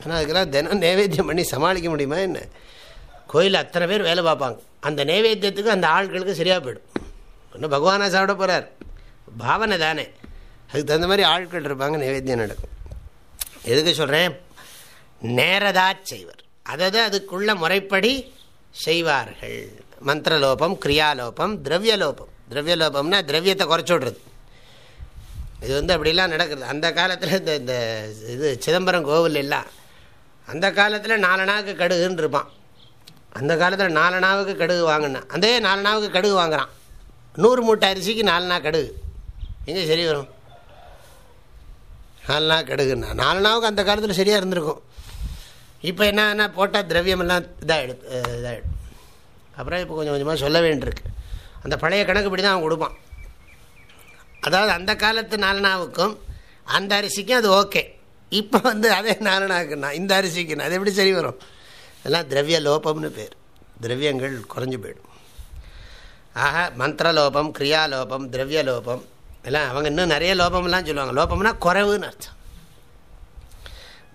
ஆனால் அதுக்கெல்லாம் தினம் நைவேத்தியம் பண்ணி சமாளிக்க முடியுமா என்ன? கோயிலில் அத்தனை பேர் வேலை பார்ப்பாங்க. அந்த நைவேத்தியத்துக்கு அந்த ஆட்களுக்கு சரியாக போயிடும். இன்னும் பகவானாக சாப்பிட போகிறார் பாவனை தானே. அதுக்கு தகுந்த மாதிரி ஆட்கள் இருப்பாங்க நைவேத்தியம் நடக்கும். எதுக்கு சொல்கிறேன் நேரதா செய்வர். அதாவது அதுக்குள்ள முறைப்படி செய்வார்கள். மந்திரலோபம் கிரியாலோபம் திரவியலோபம். திரவியலோபம்னா திரவியத்தை குறைச்சி விட்றது. இது வந்து அப்படிலாம் நடக்குது அந்த காலத்தில் இந்த இந்த இது சிதம்பரம் கோவில் எல்லாம் அந்த காலத்தில் நாலனாவுக்கு கடுகுன்னு இருப்பான். அந்த காலத்தில் நாலனாவுக்கு கடுகு வாங்கினேன் அதே நாலனாவுக்கு கடுகு வாங்குகிறான் நூறு மூட்டை அரிசிக்கு நாலனா கடுகு. எங்கே சரி வரும்? நாலனா கடுகுண்ணா நாலனாவுக்கு அந்த காலத்தில் சரியாக இருந்திருக்கும். இப்போ என்னன்னா போட்டால் திரவியமெல்லாம் இதாகிடும் இதாகிடும் அப்புறம் இப்போ கொஞ்சம் கொஞ்சமாக சொல்ல வேண்டியிருக்கு. அந்த பழைய கணக்குப்படி தான் அவன் கொடுப்பான். அதாவது அந்த காலத்து நாலனாவுக்கும் அந்த அரிசிக்கும் அது ஓகே. இப்போ வந்து அதே நாலனாக்குண்ணா இந்த அரிசிக்குண்ணா அது எப்படி சரி வரும்? அதெல்லாம் திரவிய லோபம்னு பேர். திரவியங்கள் குறைஞ்சி போயிடும். ஆக மந்திரலோபம் கிரியாலோபம் திரவிய லோபம் எல்லாம் அவங்க இன்னும் நிறைய லோபம்லாம் சொல்லுவாங்க. லோபம்னா குறைவுன்னு அர்த்தம்.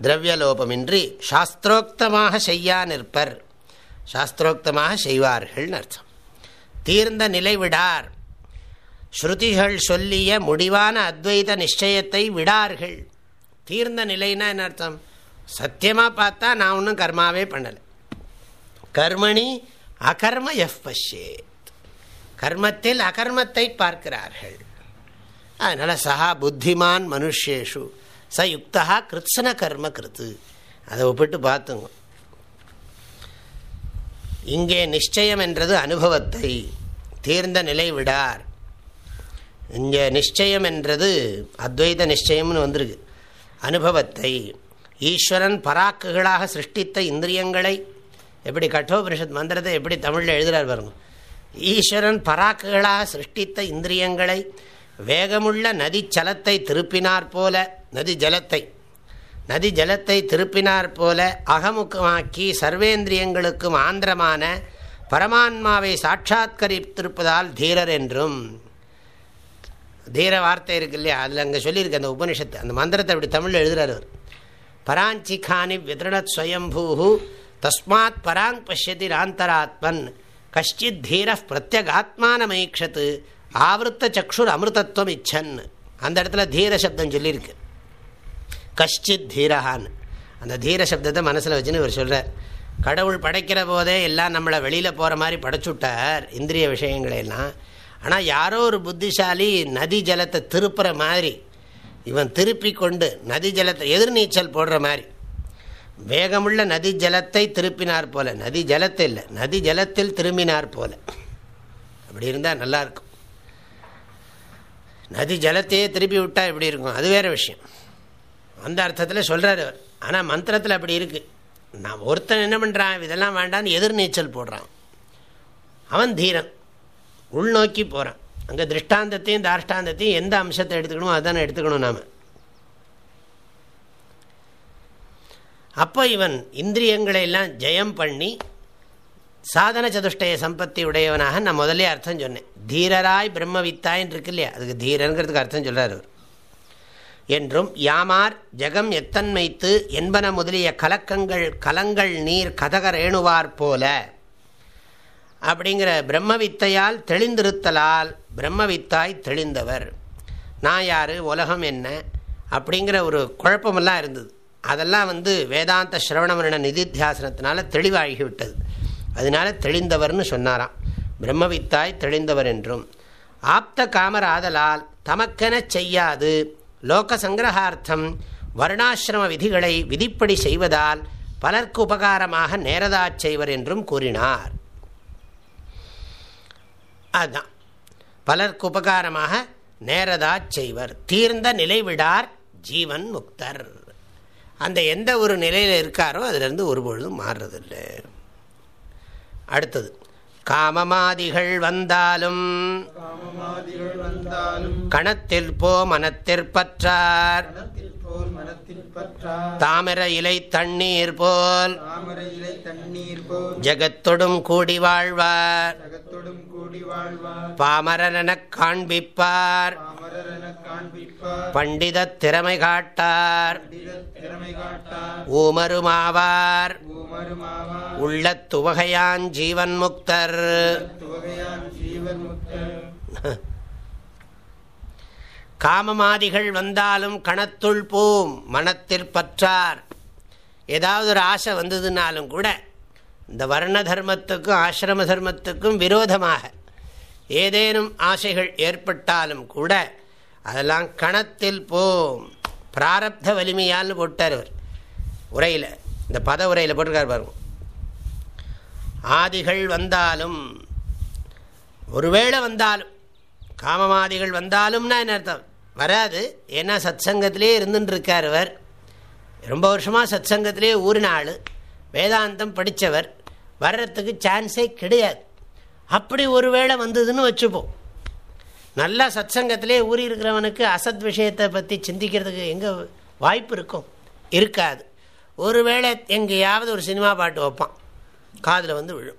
திரவியலோபமின்றி சாஸ்திரோக்தமாக செய்யா நிற்பர். சாஸ்திரோக்தமாக செய்வார்கள்னு அர்த்தம். தீர்ந்த நிலை விடார். ஸ்ருதிகள் சொல்லிய முடிவான அத்வைத நிச்சயத்தை விடார்கள். தீர்ந்த நிலைன்னா என்ன அர்த்தம்? சத்தியமாக பார்த்தா நான் ஒன்றும் கர்மாவே பண்ணலை. கர்மணி அகர்ம எஃப் கர்மத்தில் அகர்மத்தை பார்க்கிறார்கள். அதனால் சஹா புத்திமான் மனுஷேஷு ச யுக்தா கிருத்சன கர்ம கிருத்து. அதை ஒப்பிட்டு பார்த்துங்க. இங்கே நிச்சயம் என்றது அனுபவத்தை தீர்ந்த நிலை விடார். இங்கே நிச்சயம் என்றது அத்வைத நிச்சயம்னு வந்திருக்கு. அனுபவத்தை ஈஸ்வரன் பராக்குகளாக சிருஷ்டித்த இந்திரியங்களை எப்படி கட்டோபனிஷத் மந்திரத்தை எப்படி தமிழில் எழுதுகிறார் பாருங்க. ஈஸ்வரன் பராக்குகளாக சிருஷ்டித்த இந்திரியங்களை வேகமுள்ள நதி சலத்தை திருப்பினார் போல நதி ஜலத்தை நதி ஜலத்தை திருப்பினார் போல அகமுகமாக்கி சர்வேந்திரியங்களுக்கும் ஆந்திரமான பரமான்மாவை சாட்சாத்கரித்திருப்பதால் தீரர் என்றும் தீர வார்த்தை இருக்கு இல்லையா? அதில் அங்கே சொல்லியிருக்கு அந்த உபனிஷத்து அந்த மந்திரத்தை அப்படி தமிழில் எழுதுகிறார் அவர். பராஞ்சிகானி விதிருணத் ஸ்வயம்பூ தஸ்மாத் பராங் பசியதி ராந்தராத்மன் கஷ்டித் தீர பிரத்யகாத்மானமைக்ஷத்து ஆவருத்த சக்ஷுர் அமிர்தத்துவம் இச்சன் அந்த இடத்துல தீர சப்தம் சொல்லியிருக்கு. கஷ்டித் தீரஹான்னு அந்த தீர சப்தத்தை மனசில் வச்சுன்னு இவர் சொல்கிறார் கடவுள் படைக்கிற போதே எல்லாம் நம்மளை வெளியில் போகிற மாதிரி படைச்சுட்டார் இந்திரிய விஷயங்களையெல்லாம். ஆனால் யாரோ ஒரு புத்திசாலி நதி ஜலத்தை திருப்புற மாதிரி இவன் திருப்பி கொண்டு நதி ஜலத்தை எதிர்நீச்சல் போடுற மாதிரி. வேகமுள்ள நதி ஜலத்தை திருப்பினார் போல. நதி ஜலத்தை இல்லை நதி ஜலத்தில் திரும்பினார் போல. அப்படி இருந்தால் நல்லாயிருக்கும் நதி ஜலத்தையே திருப்பி விட்டால் எப்படி இருக்கும்? அது வேறு விஷயம். அந்த அர்த்தத்தில் சொல்கிறார் அவர். ஆனால் மந்திரத்தில் அப்படி இருக்குது நான் ஒருத்தன் என்ன பண்ணுறான் இதெல்லாம் வேண்டான்னு எதிர்நீச்சல் போடுறான். அவன் தீரன். உள்நோக்கி போகிறான் அங்கே திருஷ்டாந்தத்தையும் தாஷ்டாந்தத்தையும் எந்த அம்சத்தை எடுத்துக்கணுமோ அதுதானே எடுத்துக்கணும் நாம். அப்போ இவன் இந்திரியங்களை எல்லாம் ஜெயம் பண்ணி சாதன சதுஷ்டய சம்பத்தி உடையவனாக நான் முதலே அர்த்தம் சொன்னேன். தீரராய் பிரம்மவித்தாயின்னு இருக்கு இல்லையா அதுக்கு தீரனுங்கிறதுக்கு அர்த்தம் சொல்கிறார் அவர். என்றும் யாமார் ஜெகம் எத்தன்மைத்து என்பன முதலிய கலக்கங்கள் கலங்கள் நீர் கதக ரேணுவார் போல அப்படிங்கிற பிரம்மவித்தையால் தெளிந்திருத்தலால் பிரம்மவித்தாய் தெளிந்தவர். நான் யார்? உலகம் என்ன? அப்படிங்கிற ஒரு குழப்பமெல்லாம் இருந்தது. அதெல்லாம் வந்து வேதாந்த சிரவணமரண நிதித்தியாசனத்தினால தெளிவாகிவிட்டது. அதனால தெளிந்தவர்னு சொன்னாராம். பிரம்மவித்தாய் தெளிந்தவர் என்றும். ஆப்த காமராதலால் தமக்கென செய்யாது. லோக சங்கிரகார்த்தம் வருணாசிரம விதிகளை விதிப்படி செய்வதால் பலர்க்கு உபகாரமாக நேரதாச் செய்வர் என்றும் கூறினார். அதுதான் பலருக்கு உபகாரமாக நேரதா செய்வர். தீர்ந்த நிலை விடார் ஜீவன் முக்தர். அந்த எந்த ஒரு நிலையில் இருக்காரோ அதிலிருந்து ஒருபொழுதும் மாறுறதில்லை. அடுத்தது காமமாதிகள் வந்தாலும் கணத்தில் போ மனத்திற்பற்றார் தாமர இலை தண்ணீர் போல் ஜகத்தொடும் கூடி வாழ்வார். பாமரனக் காண்பிப்பார். பண்டித திறமை காட்டார். ஊமருமாவார். உள்ள துவகையான் ஜீவன் முக்தர். (laughs) காமமாதிகள் வந்தாலும் கணத்துள் பூம் மனத்தில் பற்றார். ஏதாவது ஒரு ஆசை வந்ததுனாலும் கூட இந்த வர்ண தர்மத்துக்கும் ஆசிரம தர்மத்துக்கும் விரோதமாக ஏதேனும் ஆசைகள் ஏற்பட்டாலும் கூட அதெல்லாம் கணத்தில் போம். பிராரப்த வலிமையால் போட்டார் அவர் உரையில் இந்த பத உரையில் போட்டிருக்கார் பாருங்க. ஆதிகள் வந்தாலும் ஒருவேளை வந்தாலும் காமமாதிகள் வந்தாலும்னா என்ன அர்த்தம்? வராது. ஏன்னா சத் சங்கத்திலே இருந்துட்டுருக்கார் அவர். ரொம்ப வருஷமாக சத் சங்கத்திலே ஊறினாள். வேதாந்தம் படித்தவர் வர்றதுக்கு சான்ஸே கிடையாது. அப்படி ஒரு வேளை வந்ததுன்னு வச்சுப்போம். நல்லா சத் சங்கத்திலே ஊறி இருக்கிறவனுக்கு அசத் விஷயத்தை பற்றி சிந்திக்கிறதுக்கு எங்கே வாய்ப்பு இருக்கும்? இருக்காது. ஒருவேளை எங்கேயாவது ஒரு சினிமா பாட்டு வைப்பான். காதில் வந்து விழும்.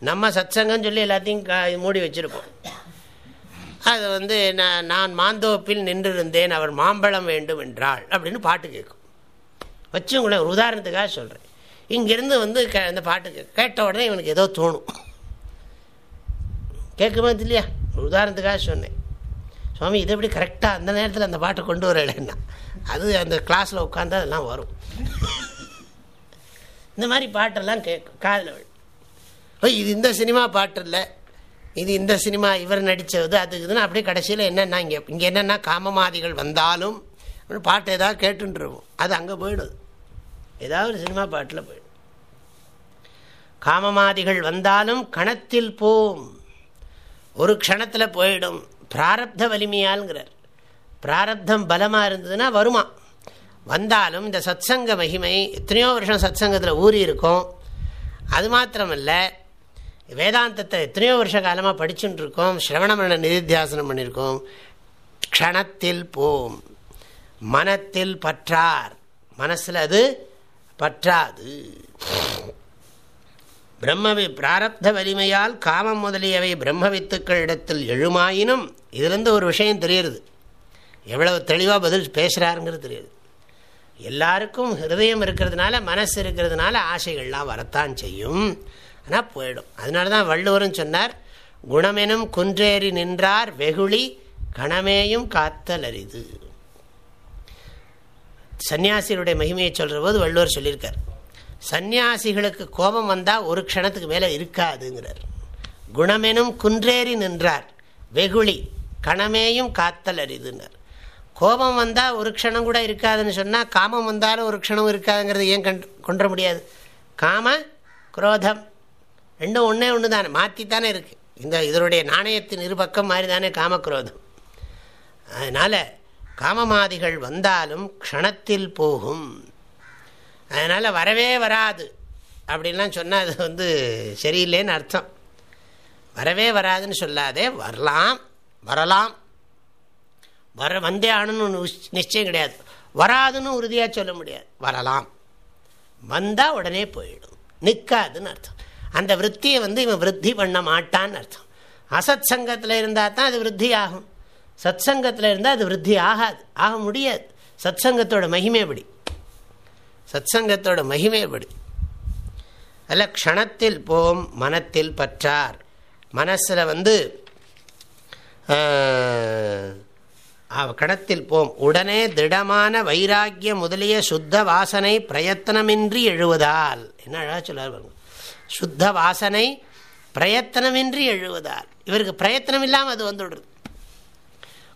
நம்ம சத் சொல்லி எல்லாத்தையும் கா மூடி வச்சுருப்போம். அது வந்து நான் நான் மாந்தோப்பில் நின்றிருந்தேன் அவர் மாம்பழம் வேண்டும் என்றாள் அப்படின்னு பாட்டு கேட்கும் வச்சு உங்களை ஒரு உதாரணத்துக்காக சொல்கிறேன் இங்கேருந்து வந்து க அந்த பாட்டு கேட்ட உடனே இவனுக்கு ஏதோ தோணும். கேட்குமா இல்லையா ஒரு உதாரணத்துக்காக சொன்னேன். சுவாமி இதை எப்படி கரெக்டாக அந்த நேரத்தில் அந்த பாட்டை கொண்டு வரலைன்னா அது அந்த கிளாஸில் உட்காந்தா அதெல்லாம் வரும். இந்த மாதிரி பாட்டெல்லாம் கேட்கும் காதில் இது இந்த சினிமா பாட்டு இல்லை. இது இந்த சினிமா இவர் நடித்தது அது இதுன்னு அப்படியே கடைசியில் என்னென்னா இங்கே இங்கே என்னென்னா காமமாதிகள் வந்தாலும் பாட்டு ஏதாவது கேட்டுருவோம் அது அங்கே போயிடுது. ஏதாவது ஒரு சினிமா பாட்டில் போயிடும் காமமாதிகள் வந்தாலும் கணத்தில் போம். ஒரு க்ஷணத்தில் போயிடும். பிராரப்த வலிமையாலுங்கிறார் பிராரப்தம் பலமாக இருந்ததுன்னா வருமா? வந்தாலும் இந்த சத்சங்க மகிமை எத்தனையோ வருஷம் சத்சங்கத்தில் ஊறி இருக்கும் அது மாத்திரமல்ல வேதாந்தத்தை எத்தனையோ வருஷ காலமாக படிச்சுட்டு இருக்கோம் சிரவணமன நிதித்தியாசனம் பண்ணியிருக்கோம் க்ஷணத்தில் போம். மனத்தில் பற்றார். மனசில் அது பற்றாது. பிரம்மவி பிராரப்த வலிமையால் காமம் முதலியவை பிரம்ம வித்துக்களிடத்தில் எழுமாயினும் இதுலேருந்து ஒரு விஷயம் தெரியுது எவ்வளவு தெளிவாக பதில் பேசுகிறாருங்கிறது தெரியுது. எல்லாருக்கும் ஹிருதயம் இருக்கிறதுனால மனசு இருக்கிறதுனால ஆசைகள்லாம் வரத்தான் செய்யும். ஆனால் போயிடும். அதனால தான் வள்ளுவரும் சொன்னார் குணமெனும் குன்றேறி நின்றார் வெகுளி கணமேயும் காத்தல் அரிது. சன்னியாசிகளுடைய மகிமையை சொல்கிற போது வள்ளுவர் சொல்லியிருக்கார் சன்னியாசிகளுக்கு கோபம் வந்தால் ஒரு க்ஷணத்துக்கு மேலே இருக்காதுங்கிறார். குணமெனும் குன்றேறி நின்றார் வெகுளி கணமேயும் காத்தல் அரிதுன்னார். கோபம் வந்தால் ஒரு க்ஷணம் கூட இருக்காதுன்னு சொன்னால் காமம் வந்தாலும் ஒரு க்ஷணம் இருக்காதுங்கிறது ஏன் கண் கொண்டு முடியாது? காம குரோதம் ரெண்டும் ஒன்றே ஒன்று தானே மாற்றித்தானே இருக்குது இந்த இதனுடைய நாணயத்தின் இருபக்கம் மாதிரி தானே காமக்ரோதம். அதனால் காமமாதிகள் வந்தாலும் க்ஷணத்தில் போகும். அதனால் வரவே வராது. அப்படின்லாம் சொன்னால் அது வந்து சரியில்லைன்னு அர்த்தம். வரவே வராதுன்னு சொல்லாதே வரலாம் வரலாம். வர வந்தே ஆகணும்னு நிச்சயம் கிடையாது. வராதுன்னு உறுதியாக சொல்ல முடியாது. வரலாம். வந்தால் உடனே போயிடும். நிற்காதுன்னு அர்த்தம். அந்த விற்த்தியை வந்து இவன் விருத்தி பண்ண மாட்டான்னு அர்த்தம். அசத் சங்கத்தில் இருந்தால் தான் அது விருத்தி ஆகும் சத் சங்கத்தில் இருந்தால் அது விருத்தி ஆகாது ஆக முடியாது. சத் சங்கத்தோட மகிமைப்படி சத் சங்கத்தோட மகிமைப்படி அல்ல க்ஷணத்தில் போம் மனத்தில் பற்றார். மனசில் வந்து கணத்தில் போம். உடனே திடமான வைராக்கிய முதலிய சுத்த வாசனை பிரயத்தனமின்றி எழுவதால். என்ன அழகா சொல்லார் சுத்த வாசனை பிரயத்தனமின்றி எழுவதால். இவருக்கு பிரயத்தனம் இல்லாமல் அது வந்துடுறது.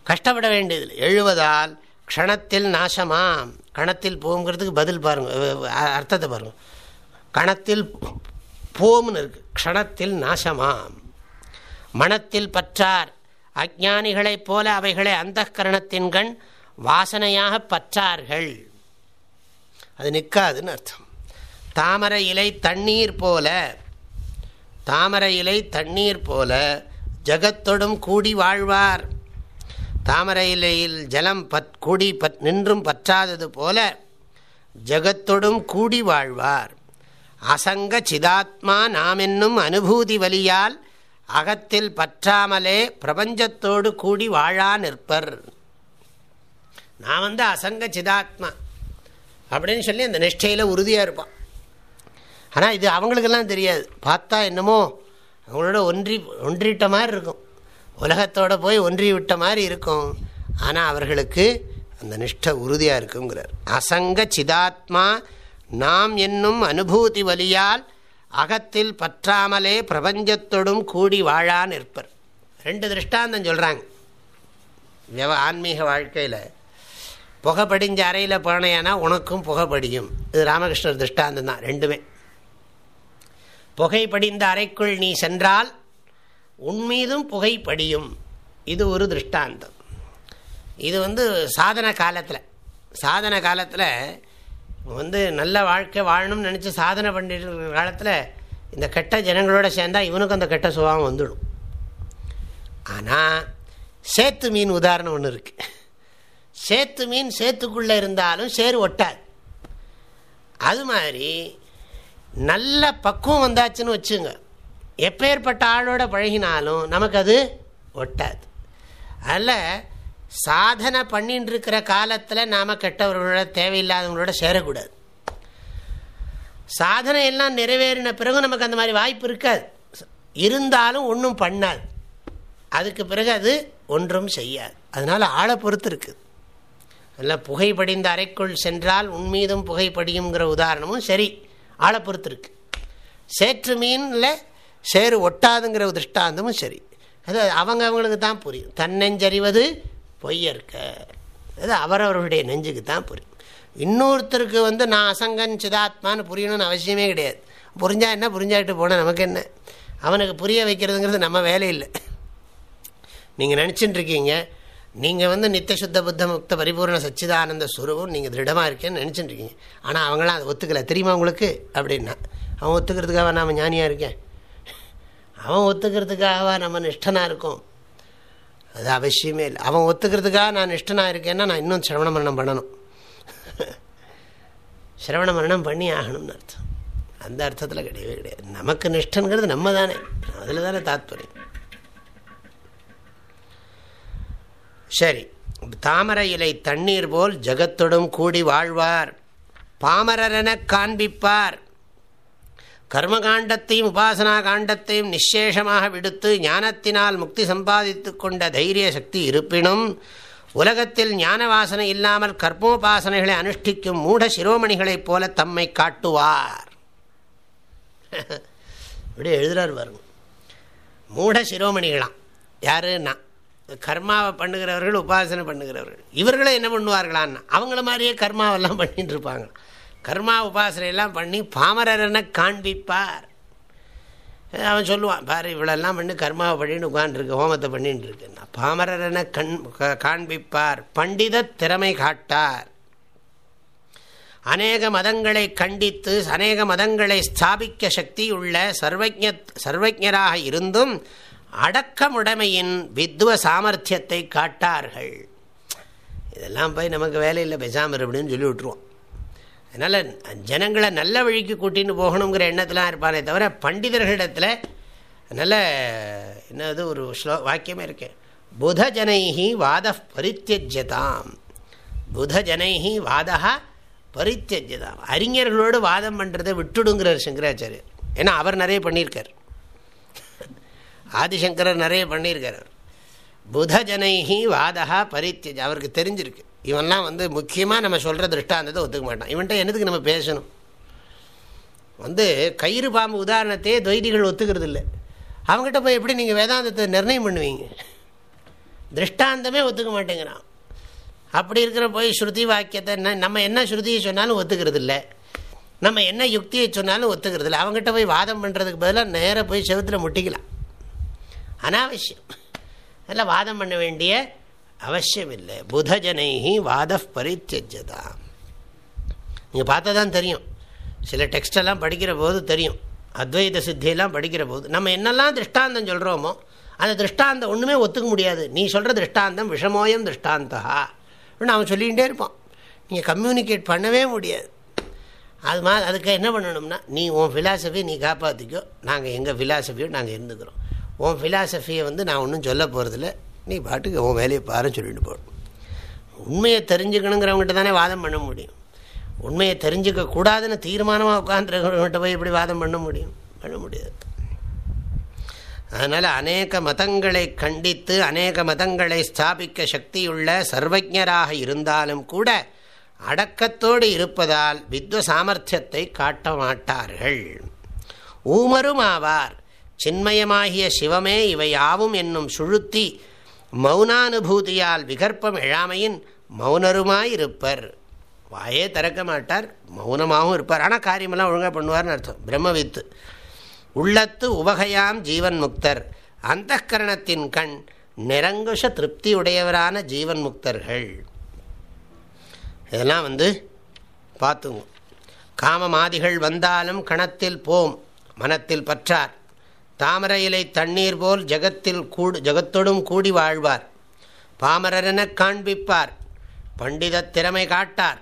கஷ்டப்பட வேண்டியதில்லை. எழுவதால் க்ஷணத்தில் நாசமாம். கணத்தில் போங்கிறதுக்கு பதில் பாருங்கள் அர்த்தத்தை பாருங்கள் கணத்தில் போம்னு இருக்கு. க்ஷணத்தில் நாசமாம். மனத்தில் பற்றார். அஜானிகளைப் போல அவைகளை அந்த கரணத்தின்கண் வாசனையாக பற்றார்கள். அது நிற்காதுன்னு அர்த்தம். தாமரை இலை தண்ணீர் போல தாமரை இலை தண்ணீர் போல ஜகத்தொடும் கூடி வாழ்வார். தாமரை இலையில் ஜலம் பத் கூடி பத் நின்றும் பற்றாதது போல ஜகத்தொடும் கூடி வாழ்வார். அசங்க சிதாத்மா நாம் என்னும் அனுபூதி வலியால் அகத்தில் பற்றாமலே பிரபஞ்சத்தோடு கூடி வாழா நிற்பர். நான் வந்து அசங்க சிதாத்மா அப்படின்னு சொல்லி அந்த நிஷ்டையில் உறுதியாக இருப்பான். ஆனால் இது அவங்களுக்கெல்லாம் தெரியாது. பார்த்தா என்னமோ அவங்களோட ஒன்றி ஒன்றிட்ட மாதிரி இருக்கும். உலகத்தோடு போய் ஒன்றி விட்ட மாதிரி இருக்கும். ஆனால் அவர்களுக்கு அந்த நிஷ்ட உறுதியாக இருக்குங்கிறார். அசங்க சிதாத்மா நாம் என்னும் அனுபூதி வலியால் அகத்தில் பற்றாமலே பிரபஞ்சத்தோடும் கூடி வாழா நிற்பர். ரெண்டு திருஷ்டாந்தம் சொல்கிறாங்க வியவ ஆன்மீக வாழ்க்கையில் புகை படிஞ்ச அறையில் போனேன்னா உனக்கும் புகை படியும். இது ராமகிருஷ்ணர் திருஷ்டாந்தம் தான் ரெண்டுமே. புகை படிந்த அறைக்குள் நீ சென்றால் உன்மீதும் புகை படியும் இது ஒரு திருஷ்டாந்தம். இது வந்து சாதன காலத்தில். சாதன காலத்தில் வந்து நல்ல வாழ்க்கை வாழணும்னு நினச்சி சாதனை பண்ணிட்டு காலத்தில் இந்த கெட்ட ஜனங்களோட சேர்ந்தால் இவனுக்கும் அந்த கெட்ட சுபாவம் வந்துடும். ஆனால் சேத்து மீன் உதாரணம் ஒன்று இருக்குது சேத்து மீன் சேத்துக்குள்ளே இருந்தாலும் சேரு ஒட்டாது. அது மாதிரி நல்ல பக்குவம் வந்தாச்சுன்னு வச்சுங்க. எப்பேற்பட்ட ஆளோட பழகினாலும் நமக்கு அது ஒட்டாது. அதில் சாதனை பண்ணிட்டு இருக்கிற காலத்தில் நாம் கெட்டவர்களோட தேவையில்லாதவங்களோட சேரக்கூடாது. சாதனை எல்லாம் நிறைவேறின பிறகு நமக்கு அந்த மாதிரி வாய்ப்பு இருக்காது. இருந்தாலும் ஒன்றும் பண்ணாது. அதுக்கு பிறகு அது ஒன்றும் செய்யாது. அதனால் ஆளை பொறுத்து இருக்குது அதில் புகைப்படிந்த அறைக்குள் சென்றால் உன்மீதும் புகைப்படியுங்கிற உதாரணமும் சரி. ஆளை பொறுத்து இருக்கு. சேற்று மீனில் சேறு ஒட்டாதுங்கிற திருஷ்டாந்தமும் சரி. அது அவங்க அவங்களுக்கு தான் புரியும். தன்னெஞ்சறிவது பொய்யற்க. அது அவரவர்களுடைய நெஞ்சுக்கு தான் புரியும். இன்னொருத்தருக்கு வந்து நான் அசங்கன் சிதாத்மான்னு புரியணும்னு அவசியமே கிடையாது. புரிஞ்சா என்ன? புரிஞ்சாட்டு போனால் நமக்கு என்ன? அவனுக்கு புரிய வைக்கிறதுங்கிறது நம்ம வேலை இல்லை நீங்கள் நினச்சிட்டு இருக்கீங்க நீங்கள் வந்து நித்திய சுத்த புத்த முக்த பரிபூர்ண சச்சிதானந்த சுரூபம் நீங்கள் திருடமாக இருக்கேன்னு நினச்சிட்டு இருக்கீங்க ஆனால் அவங்களாம் அதை ஒத்துக்கலை. தெரியுமா உங்களுக்கு? அப்படின்னா. அவன் ஒத்துக்கிறதுக்காக நாம் ஞானியாக இருக்கேன்? அவன் ஒத்துக்கிறதுக்காக நம்ம நிஷ்டனாக இருக்கோம்? அது அவசியமே இல்லை. அவன் ஒத்துக்கிறதுக்காக நான் நிஷ்டனாக இருக்கேன்னா நான் இன்னும் சிரவண மரணம் பண்ணணும். சிரவண மரணம் பண்ணி ஆகணும்னு அர்த்தம். அந்த அர்த்தத்தில் கிடையவே கிடையாது. நமக்கு நிஷ்டங்கிறது நம்ம தானே. அதில் தானே தாத்பரியம். சரி தாமரை இலை தண்ணீர் போல் ஜகத்தொடும் கூடி வாழ்வார். பாமரரென காண்பிப்பார். கர்மகாண்டத்தையும் உபாசனா காண்டத்தையும் நிச்சேஷமாக விடுத்து ஞானத்தினால் முக்தி சம்பாதித்து கொண்ட தைரிய சக்தி இருப்பினும் உலகத்தில் ஞான வாசனை இல்லாமல் கர்மோபாசனைகளை அனுஷ்டிக்கும் மூட சிரோமணிகளைப் போல தம்மை காட்டுவார். இப்படி எழுதுறார் பாருங்க. மூட சிரோமணிகளாம். யாருன்னா கர்மாவை பண்ணுகிறவர்கள் உபாசனை பண்ணுகிறவர்கள். இவர்களை என்ன பண்ணுவார்களான்னா அவங்கள மாதிரியே கர்மாவெல்லாம் (laughs) பண்ணிட்டு இருப்பாங்க. கர்மா உபாசனையெல்லாம் பண்ணி பாமரனை காண்பிப்பார். அவன் சொல்லுவான் பாரு இவ்வளோல்லாம் பண்ணி கர்மாவை பண்ணிட்டு உட்காந்துருக்கு ஹோமத்தை பண்ணிட்டு இருக்குன்னா பாமரனை கண் காண்பிப்பார். பண்டித திறமை காட்டார். அநேக மதங்களை கண்டித்து அநேக மதங்களை ஸ்தாபிக்க சக்தி உள்ள சர்வஜ சர்வஜராக இருந்தும் அடக்கமுடைமையின் வித்வ சாமர்த்தியத்தை காட்டார்கள். இதெல்லாம் போய் நமக்கு வேலையில் பெசாமல் அப்படின்னு சொல்லி விட்டுருவோம். அதனால் ஜனங்களை நல்ல வழிக்கு கூட்டின்னு போகணுங்கிற எண்ணத்துலாம் இருப்பானே தவிர பண்டிதர்களிடத்தில் நல்ல என்னது ஒரு ஸ்லோ வாக்கியமே இருக்கேன் புத ஜனைஹி வாத பரித்தியஜதாம் புத ஜனைஹி வாதா பரித்தியஜதாம் அறிஞர்களோடு வாதம் பண்ணுறதை விட்டுடுங்கிறார் சங்கராச்சாரியர். ஏன்னா அவர் நிறைய பண்ணியிருக்கார். ஆதிசங்கரர் நிறைய பண்ணியிருக்கார். புத ஜனைஹி வாதா பரித்தியஜ. அவருக்கு தெரிஞ்சிருக்கு. இவன்லாம் வந்து முக்கியமாக நம்ம சொல்கிற திருஷ்டாந்தத்தை ஒத்துக்க மாட்டான். இவன்ட்ட என்னதுக்கு நம்ம பேசணும்? வந்து கயிறு பாம்பு உதாரணத்தையே துவைதிகள் ஒத்துக்கிறது இல்லை அவங்ககிட்ட போய் எப்படி நீங்கள் வேதாந்தத்தை நிர்ணயம் பண்ணுவீங்க? திருஷ்டாந்தமே ஒத்துக்க மாட்டேங்கிறான். அப்படி இருக்கிற போய் ஸ்ருதி வாக்கியத்தை என்ன நம்ம என்ன ஸ்ருதியை சொன்னாலும் ஒத்துக்கிறது இல்லை நம்ம என்ன யுக்தியை சொன்னாலும் ஒத்துக்கிறது இல்லை அவங்ககிட்ட போய் வாதம் பண்ணுறதுக்கு பதிலாக நேராக போய் செவத்தில் முட்டிக்கலாம். அனாவசியம். அதில் வாதம் பண்ண வேண்டிய அவசியம் இல்லை புதஜனைஹி வாத பரித்தியஜதா. நீங்கள் பார்த்தா தான் தெரியும். சில டெக்ஸ்டெல்லாம் படிக்கிற போது தெரியும். அத்வைத சித்தியெல்லாம் படிக்கிற போது. நம்ம என்னெல்லாம் திருஷ்டாந்தம் சொல்கிறோமோ அந்த திருஷ்டாந்தம் ஒன்றுமே ஒத்துக்க முடியாது. நீ சொல்கிற திருஷ்டாந்தம் விஷமோயம் திருஷ்டாந்தா. அப்படின்னு அவன் சொல்லிகிட்டே இருப்பான். நீங்கள் கம்யூனிகேட் பண்ணவே முடியாது. அது மாதிரி அதுக்கு என்ன பண்ணணும்னா நீ உன் ஃபிலாசபி நீ காப்பாற்றிக்கோ நாங்கள் எங்கள் ஃபிலாசபியோ நாங்கள் இருந்துக்கிறோம். உன் ஃபிலாசபியை வந்து நான் ஒன்றும் சொல்ல போகிறதில்ல நீ பாட்டுக்கு உன் வேலையை பாருன்னு சொல்லிட்டு போகணும் உண்மையை தெரிஞ்சுக்கணுங்கிறவங்ககிட்ட தானே வாதம் பண்ண முடியும். உண்மையை தெரிஞ்சுக்க கூடாதுன்னு தீர்மானமாக உட்காந்துருக்கிறவங்ககிட்ட போய் எப்படி வாதம் பண்ண முடியும்? பண்ண முடியாது. அதனால் அநேக மதங்களை கண்டித்து அநேக மதங்களை ஸ்தாபிக்க சக்தியுள்ள சர்வஜராக இருந்தாலும் கூட அடக்கத்தோடு இருப்பதால் வித்வ சாமர்த்தியத்தை காட்ட மாட்டார்கள். ஊமரும் ஆவார் சின்மயமாகிய சிவமே இவை யாவும் என்னும் சுழுத்தி மௌனானுபூதியால் விகற்பம் எழாமையின் மௌனருமாயிருப்பர். வாயே திறக்க மாட்டார் மௌனமாகவும் இருப்பார். ஆனால் காரியமெல்லாம் ஒழுங்காக பண்ணுவார்னு அர்த்தம். பிரம்மவித்து. உள்ளத்து உவகையாம் ஜீவன் முக்தர். அந்த கரணத்தின் கண் நிரங்குஷ திருப்தி உடையவரான ஜீவன் முக்தர்கள். இதெல்லாம் வந்து பார்த்துங்க காமமாதிகள் வந்தாலும் கணத்தில் போம் மனத்தில் பற்றார். தாமரை இலை தண்ணீர் போல் ஜகத்தில் கூடு ஜகத்தோடும் கூடி வாழ்வார். பாமரரென காண்பிப்பார். பண்டித திறமை காட்டார்.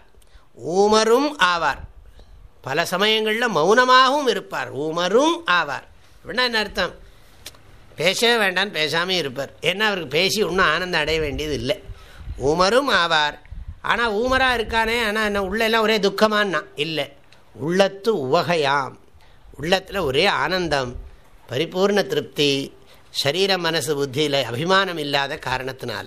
ஊமரும் ஆவார். பல சமயங்களில் மௌனமாகவும் இருப்பார். ஊமரும் ஆவார். அப்படின்னா என்ன அர்த்தம்? பேசவே வேண்டாம்னு பேசாமல் இருப்பார். ஏன்னா அவருக்கு பேசி இன்னும் ஆனந்தம் அடைய வேண்டியது இல்லை ஊமரும் ஆவார். ஆனால் ஊமராக இருக்கானே ஆனால் என்ன உள்ளெல்லாம் ஒரே துக்கமானா இல்லை. உள்ளத்து உவகையாம். உள்ளத்தில் ஒரே ஆனந்தம். பரிபூர்ண திருப்தி சரீர மனசு புத்தியில் அபிமானம் இல்லாத காரணத்தினால.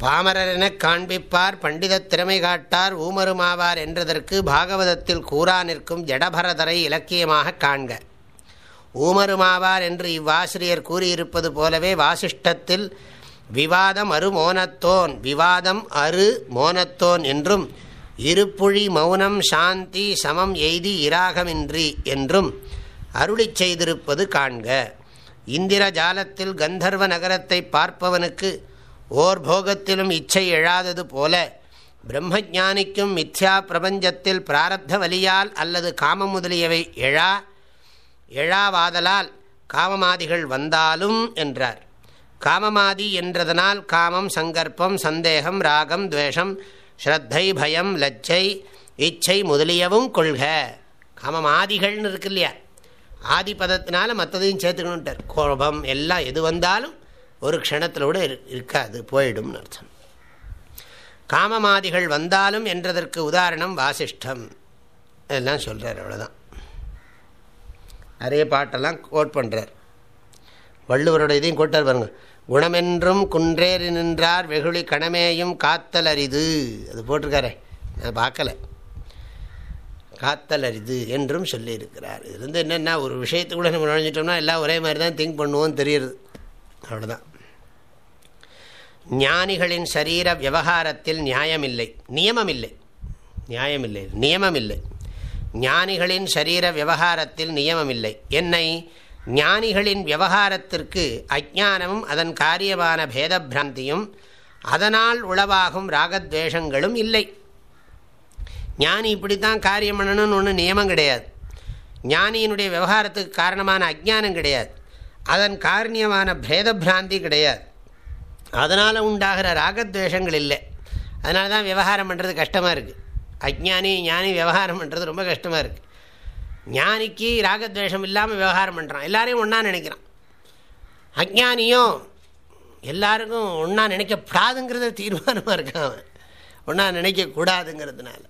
பாமரரென காண்பிப்பார் பண்டித திறமை காட்டார் ஊமருமாவார் என்றதற்கு பாகவதத்தில் கூறா நிற்கும் ஜடபரதரை இலக்கியமாக காண்க. ஊமருமாவார் என்று இவ்வாசிரியர் கூறியிருப்பது போலவே வாசிஷ்டத்தில் விவாதம் அரு மோனத்தோன் விவாதம் அரு மோனத்தோன் என்றும் இருப்புழி மௌனம் சாந்தி சமம் எய்தி இராகமின்றி என்றும் அருளி செய்திருப்பது காண்க. இந்திர ஜாலத்தில் கந்தர்வ நகரத்தை பார்ப்பவனுக்கு ஓர் போகத்திலும் இச்சை எழாதது போல பிரம்மஜானிக்கும் மித்யா பிரபஞ்சத்தில் பிராரப்த வலியால் அல்லது காமம் முதலியவை எழா எழாவாதலால் காமமாதிகள் வந்தாலும் என்றார். காமமாதி என்றதனால் காமம் சங்கற்பம் சந்தேகம் ராகம் துவேஷம் ஸ்ரத்தை பயம் லச்சை இச்சை முதலியவும் கொள்க. காமமாதிகள்னு இருக்கு இல்லையா? ஆதிபதத்தினால மற்றதையும் சேர்த்துக்கணுன்ட்டார் கோபம் எல்லாம் எது வந்தாலும் ஒரு க்ஷணத்தில் கூட இருக்காது போயிடும்னு அர்த்தம். காமமாதிகள் வந்தாலும் என்றதற்கு உதாரணம் வாசிஷ்டம். எல்லாம் சொல்கிறார் அவ்வளோதான் நிறைய பாட்டெல்லாம் கோட் பண்ணுறார் வள்ளுவரோட இதையும் கோட்டார் பாருங்க. குணமென்றும் குன்றேறி நின்றார் வெகுளி கணமேயும் காத்தல் அரிது அது போட்டிருக்காரே. நான் பார்க்கல. காத்தல் அரிது என்றும் சொல்லியிருக்கிறார். இதுலேருந்து என்னென்னா ஒரு விஷயத்துக்குள்ளே நம்ம நுழைஞ்சிட்டோம்னா எல்லாம் ஒரே மாதிரி தான் திங்க் பண்ணுவோம் தெரியுது. அவ்வளோதான் ஞானிகளின் சரீர விவகாரத்தில் நியாயமில்லை. நியமமில்லை. நியாயமில்லை. நியமமில்லை. ஞானிகளின் சரீர விவகாரத்தில் நியமமில்லை. என்னை ஞானிகளின் விவகாரத்திற்கு அஜானமும் அதன் காரியமான பேதபிராந்தியும் அதனால் உளவாகும் ராகத்வேஷங்களும் இல்லை. ஞானி இப்படித்தான் காரியம் பண்ணணும்னு ஒன்று நியமம் கிடையாது. ஞானியினுடைய விவகாரத்துக்கு காரணமான அஜானம் கிடையாது. அதன் காரணியமான பேத பிராந்தி கிடையாது. அதனால் உண்டாகிற ராகத்வேஷங்கள் இல்லை. அதனால தான் விவகாரம் பண்ணுறது கஷ்டமாக இருக்குது அஜ்ஞானி ஞானி விவகாரம் பண்ணுறது ரொம்ப கஷ்டமாக இருக்குது ஞானிக்கு ராகத்வேஷம் இல்லாமல் விவகாரம் பண்ணுறான் எல்லாரையும் ஒன்றா நினைக்கிறான். அஜ்ஞானியும் எல்லாருக்கும் ஒன்றா நினைக்கப்படாதுங்கிறத தீர்மானமாக இருக்கான் அவன். ஒன்றா நினைக்கக்கூடாதுங்கிறதுனால.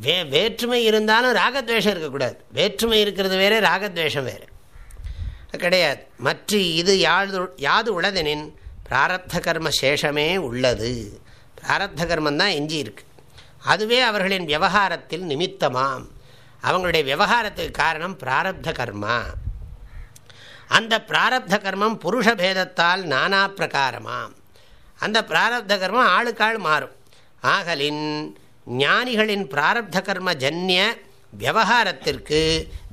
வே வேற்றுமை இருந்தாலும் ராகத்வேஷம் இருக்கக்கூடாது. வேற்றுமை இருக்கிறது வேறே ராகத்வேஷம் வேறு. கிடையாது. மற்ற இது யாது யாது உளதெனின் பிராரப்த கர்ம சேஷமே உள்ளது. பிராரப்த கர்மம் தான் எஞ்சி இருக்கு. அதுவே அவர்களின் விவகாரத்தில் நிமித்தமாம். அவங்களுடைய விவகாரத்துக்கு காரணம் பிராரப்த கர்மா. அந்த பிராரப்த கர்மம் புருஷ பேதத்தால் நானா பிரகாரமாம். அந்த பிராரப்த கர்மம் ஆளுக்காள் மாறும். ஆகலின் ஞானிகளின் பிராரப்த கர்ம ஜன்ய விவகாரத்திற்கு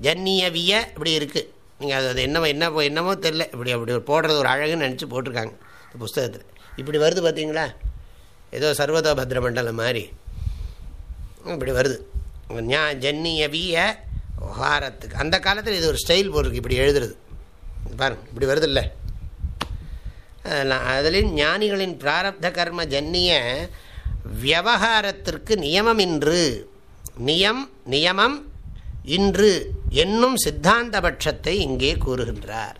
ஜன்னியவிய இப்படி இருக்குது நீங்கள் அது அது என்னமோ என்ன என்னமோ தெரில இப்படி அப்படி ஒரு போடுறது ஒரு அழகுன்னு நினச்சி போட்டிருக்காங்க இந்த புஸ்தகத்தில். இப்படி வருது பார்த்தீங்களா ஏதோ சர்வதோ பத்ர மண்டலம் மாதிரி. இப்படி வருது. ஞா ஜன்னியவிய விவகாரத்துக்கு. அந்த காலத்தில் இது ஒரு ஸ்டைல் போட்டிருக்கு இப்படி எழுதுறது. பாருங்க இப்படி வருது இல்லை அதில் ஞானிகளின் பிராரப்த கர்ம ஜன்னிய வியவகாரத்திற்கு நியமம் இன்று நியம் நியமம் இன்று என்னும் சித்தாந்த பட்சத்தை இங்கே கூறுகின்றார்.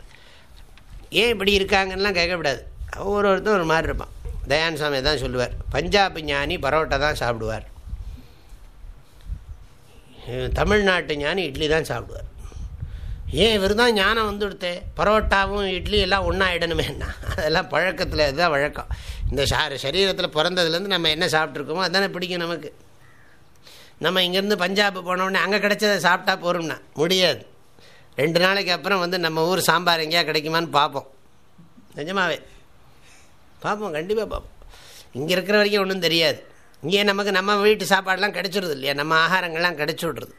ஏன் இப்படி இருக்காங்கன்னெலாம் கேட்கக்கூடாது. ஒரு ஒருத்தர் ஒரு மாதிரி இருப்பான். தயான் சாமி தான் சொல்லுவார். பஞ்சாப் ஞானி பரோட்டா தான் சாப்பிடுவார். தமிழ்நாட்டு ஞானி இட்லி தான் சாப்பிடுவார். ஏன் இவர் தான் ஞானம் வந்து பரோட்டாவும் இட்லி எல்லாம் ஒன்றாயிடணுமேண்ணா அதெல்லாம் பழக்கத்தில் இதுதான் வழக்கம். இந்த ஷா சரீரத்தில் பிறந்ததுலேருந்து நம்ம என்ன சாப்பிட்ருக்கோமோ அதுதானே பிடிக்கும் நமக்கு. நம்ம இங்கேருந்து பஞ்சாப் போனோடனே அங்கே கிடைச்சதை சாப்பிட்டா போகிறோம்னா முடியாது. ரெண்டு நாளைக்கு அப்புறம் வந்து நம்ம ஊர் சாம்பார் எங்கேயா கிடைக்குமான்னு பார்ப்போம். நிஜமாவே. பார்ப்போம் கண்டிப்பாக பார்ப்போம். இங்கே இருக்கிற வரைக்கும் ஒன்றும் தெரியாது. இங்கே நமக்கு நம்ம வீட்டு சாப்பாடெலாம் கிடச்சிடுது இல்லையா? நம்ம ஆகாரங்கள்லாம் கிடச்சி விட்றது.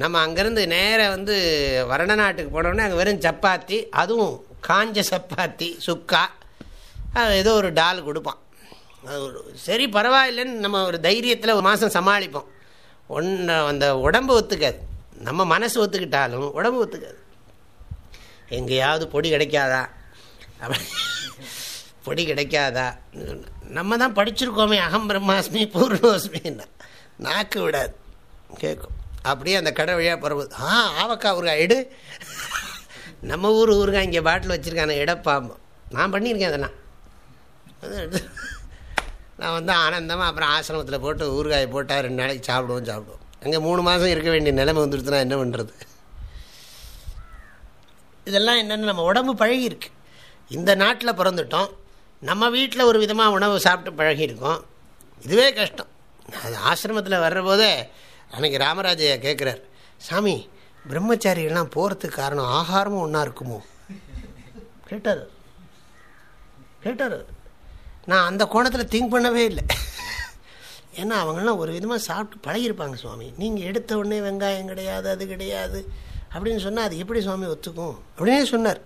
நம்ம அங்கேருந்து நேராக வந்து வரண நாட்டுக்கு போனோடனே அங்கே வெறும் சப்பாத்தி அதுவும் காஞ்ச சப்பாத்தி சுக்கா ஏதோ ஒரு டால் கொடுப்பான். அது ஒரு சரி பரவாயில்லைன்னு நம்ம ஒரு தைரியத்தில் ஒரு மாதம் சமாளிப்போம். ஒன்று அந்த உடம்பு ஒத்துக்காது. நம்ம மனசு ஒத்துக்கிட்டாலும் உடம்பு ஒத்துக்காது. எங்கேயாவது பொடி கிடைக்காதா? பொடி கிடைக்காதா? நம்ம தான் படிச்சிருக்கோமே அகம் பிரம்மாஸ்மி பூர்ணோஸ்மின்னா. நாக்கு விடாது. கேட்கும் அப்படியே அந்த கடை வழியாக பரவுது ஆ ஆவக்காய் ஊறுகாய் எடு. நம்ம ஊர் ஊறுகாய் இங்கே பாட்டில் வச்சுருக்கான இடப்பாம்பு நான் பண்ணியிருக்கேன் அதெல்லாம் நான் வந்து ஆனந்தமாக அப்புறம் ஆசிரமத்தில் போட்டு ஊறுகாய் போட்டால் ரெண்டு நாளைக்கு சாப்பிடுவோம் சாப்பிடுவோம். அங்கே மூணு மாதம் இருக்க வேண்டிய நிலைமை வந்துடுச்சுன்னா என்ன பண்ணுறது இதெல்லாம் என்னென்னு நம்ம உடம்பு பழகியிருக்கு. இந்த நாட்டில் பிறந்துட்டோம். நம்ம வீட்டில் ஒரு விதமாக உணவு சாப்பிட்டு பழகியிருக்கோம். இதுவே கஷ்டம். அது ஆசிரமத்தில் வர்ற போதே அன்றைக்கி ராமராஜையா கேட்குறார் சாமி பிரம்மச்சாரியெல்லாம் போகிறதுக்கு காரணம் ஆகாரமும் ஒன்றா இருக்குமோ? கேட்டார். கேட்டார். நான் அந்த கோணத்தில் திங்க் பண்ணவே இல்லை. ஏன்னா அவங்களாம் ஒரு விதமாக சாப்பிட்டு பழகிருப்பாங்க சுவாமி. நீங்கள் எடுத்த உடனே வெங்காயம் கிடையாது அது கிடையாது அப்படின்னு சொன்னால் அது எப்படி சுவாமி ஒத்துக்கும்? அப்படின்னே சொன்னார்.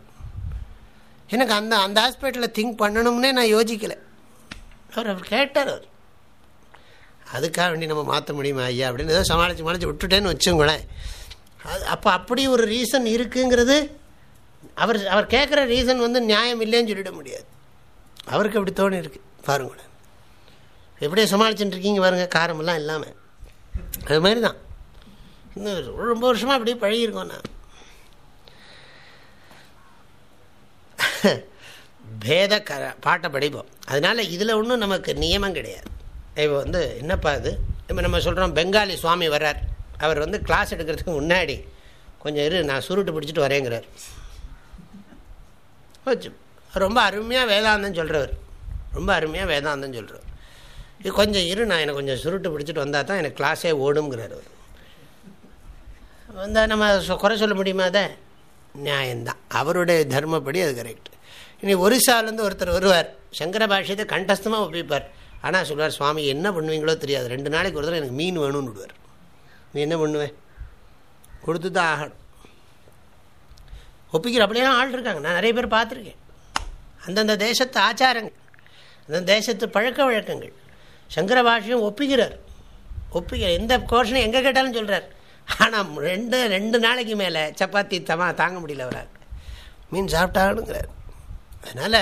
எனக்கு அந்த அந்த ஹாஸ்பிட்டலில் திங்க் பண்ணணும்னே நான் யோசிக்கலை. அவர் அவர் கேட்டார் அவர். அதுக்காக வேண்டி நம்ம மாற்ற முடியுமா ஐயா அப்படின்னு ஏதோ சமாளித்து சமாளித்து விட்டுட்டேன்னு வச்சுங்களேன். அது அப்போ அப்படி ஒரு ரீசன் இருக்குங்கிறது அவர் அவர் கேட்குற ரீசன் வந்து நியாயம் இல்லைன்னு சொல்லிட முடியாது. அவருக்கு அப்படி தோணி இருக்கு. பாருங்களேன் எப்படியே சமாளிச்சுட்டு இருக்கீங்க பாருங்க காரமெல்லாம் இல்லாமல் அது மாதிரி தான் இன்னும் ரொம்ப வருஷமாக அப்படியே பழகிருக்கோம் நான். (laughs) பேத க பாட்டை படிப்போம். அதனால் இதில் ஒன்றும் நமக்கு நியமம் கிடையாது. இப்போ வந்து என்னப்பா இது? இப்போ நம்ம சொல்கிறோம் பெங்காலி சுவாமி வர்றார். அவர் வந்து கிளாஸ் எடுக்கிறதுக்கு முன்னாடி கொஞ்சம் இரு நான் சுருட்டு பிடிச்சிட்டு வரேங்கிறார். வச்சு ரொம்ப அருமையாக வேதாந்தம் சொல்கிறவர் ரொம்ப அருமையாக வேதாந்தம் சொல்கிறவர் இது கொஞ்சம் இரு நான் எனக்கு கொஞ்சம் சுருட்டு பிடிச்சிட்டு வந்தால் தான் எனக்கு கிளாஸே ஓடுங்கிறார் அவர். வந்தால் நம்ம குறை சொல்ல முடியுமா அதை? நியாயம்தான். அவருடைய தர்மப்படி அது கரெக்ட் இனி ஒரிசாலேருந்து ஒருத்தர் வருவார். சங்கர பாஷியத்தை கண்டஸ்தமாக ஒப்பிப்பார். ஆனால் சொல்லுவார் சுவாமி என்ன பண்ணுவீங்களோ தெரியாது. ரெண்டு நாளைக்கு ஒரு தடவை எனக்கு மீன் வேணும்னு விடுவார். நீ என்ன பண்ணுவேன் கொடுத்து தான் ஆகணும். ஒப்பிக்கிற அப்படியெல்லாம் ஆள் இருக்காங்க. நான் நிறைய பேர் பார்த்துருக்கேன். அந்தந்த தேசத்து ஆச்சாரங்கள் அந்த தேசத்து பழக்க வழக்கங்கள். சங்கர பாஷையும் ஒப்பிக்கிறார். ஒப்பிக்கிற எந்த கோஷனும் எங்கே கேட்டாலும் சொல்கிறார் ஆனால் ரெண்டு ரெண்டு நாளைக்கு மேலே சப்பாத்தி தமா தாங்க முடியல வரார் மீன் சாப்பிட்டாகணுங்கிறார் அதனால்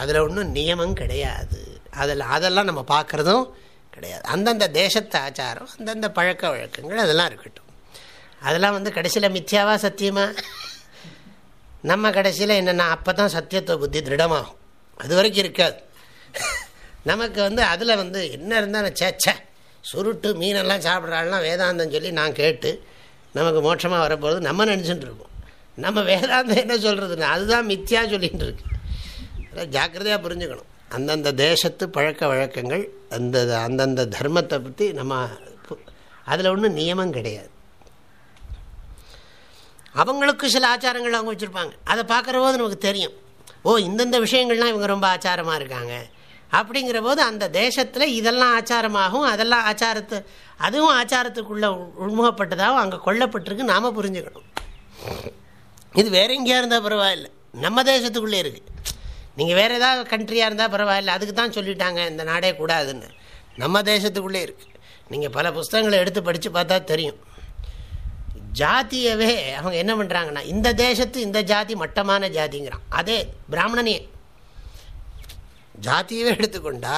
அதில் ஒன்றும் நியமம் கிடையாது. அதில் அதெல்லாம் நம்ம பார்க்குறதும் கிடையாது. அந்தந்த தேசத்து ஆச்சாரம் அந்தந்த பழக்க வழக்கங்கள் அதெல்லாம் இருக்கட்டும். அதெல்லாம் வந்து கடைசியில் மித்யாவா சத்தியமா? நம்ம கடைசியில் என்னென்னா அப்போ தான் சத்தியத்துவ புத்தி திருடமாகும். அது வரைக்கும் இருக்காது. நமக்கு வந்து அதில் வந்து என்ன இருந்தால் சேச்சே சுருட்டு மீனெல்லாம் சாப்பிட்றாள்லாம் வேதாந்தம் சொல்லி நான் கேட்டு நமக்கு மோட்சமாக வரப்போகிறது நம்ம நினச்சிட்டு இருக்கோம். நம்ம வேதாந்தம் என்ன சொல்கிறதுன்னு அதுதான் மித்தியா சொல்லிகிட்டு இருக்கு. ஜாக்கிரதையாக புரிஞ்சுக்கணும். அந்தந்த தேசத்து பழக்க வழக்கங்கள் அந்த அந்தந்த தர்மத்தை பற்றி நம்ம அதில் ஒன்றும் நியமம் கிடையாது. அவங்களுக்கு சில ஆச்சாரங்கள் அவங்க வச்சுருப்பாங்க. அதை பார்க்குற போது நமக்கு தெரியும். ஓ இந்தந்த விஷயங்கள்லாம் இவங்க ரொம்ப ஆச்சாரமாக இருக்காங்க. அப்படிங்கிற போது அந்த தேசத்தில் இதெல்லாம் ஆச்சாரமாகவும் அதெல்லாம் ஆச்சாரத்து அதுவும் ஆச்சாரத்துக்குள்ளே உள்முகப்பட்டதாகவும் அங்கே கொல்லப்பட்டிருக்கு. நாம் புரிஞ்சுக்கணும். இது வேற எங்கேயா இருந்தால் பரவாயில்ல. நம்ம தேசத்துக்குள்ளே இருக்குது நீங்கள் வேறு ஏதாவது கண்ட்ரியாக இருந்தால் பரவாயில்ல அதுக்கு தான் சொல்லிட்டாங்க இந்த நாடே கூடாதுன்னு. நம்ம தேசத்துக்குள்ளே இருக்குது நீங்கள் பல புஸ்தகங்களை எடுத்து படித்து பார்த்தா தெரியும். ஜாத்தியவே அவங்க என்ன பண்ணுறாங்கன்னா இந்த தேசத்து இந்த ஜாதி மட்டமான ஜாதிங்கிறான். அதே பிராமணனே. ஜாத்தியவே எடுத்துக்கொண்டா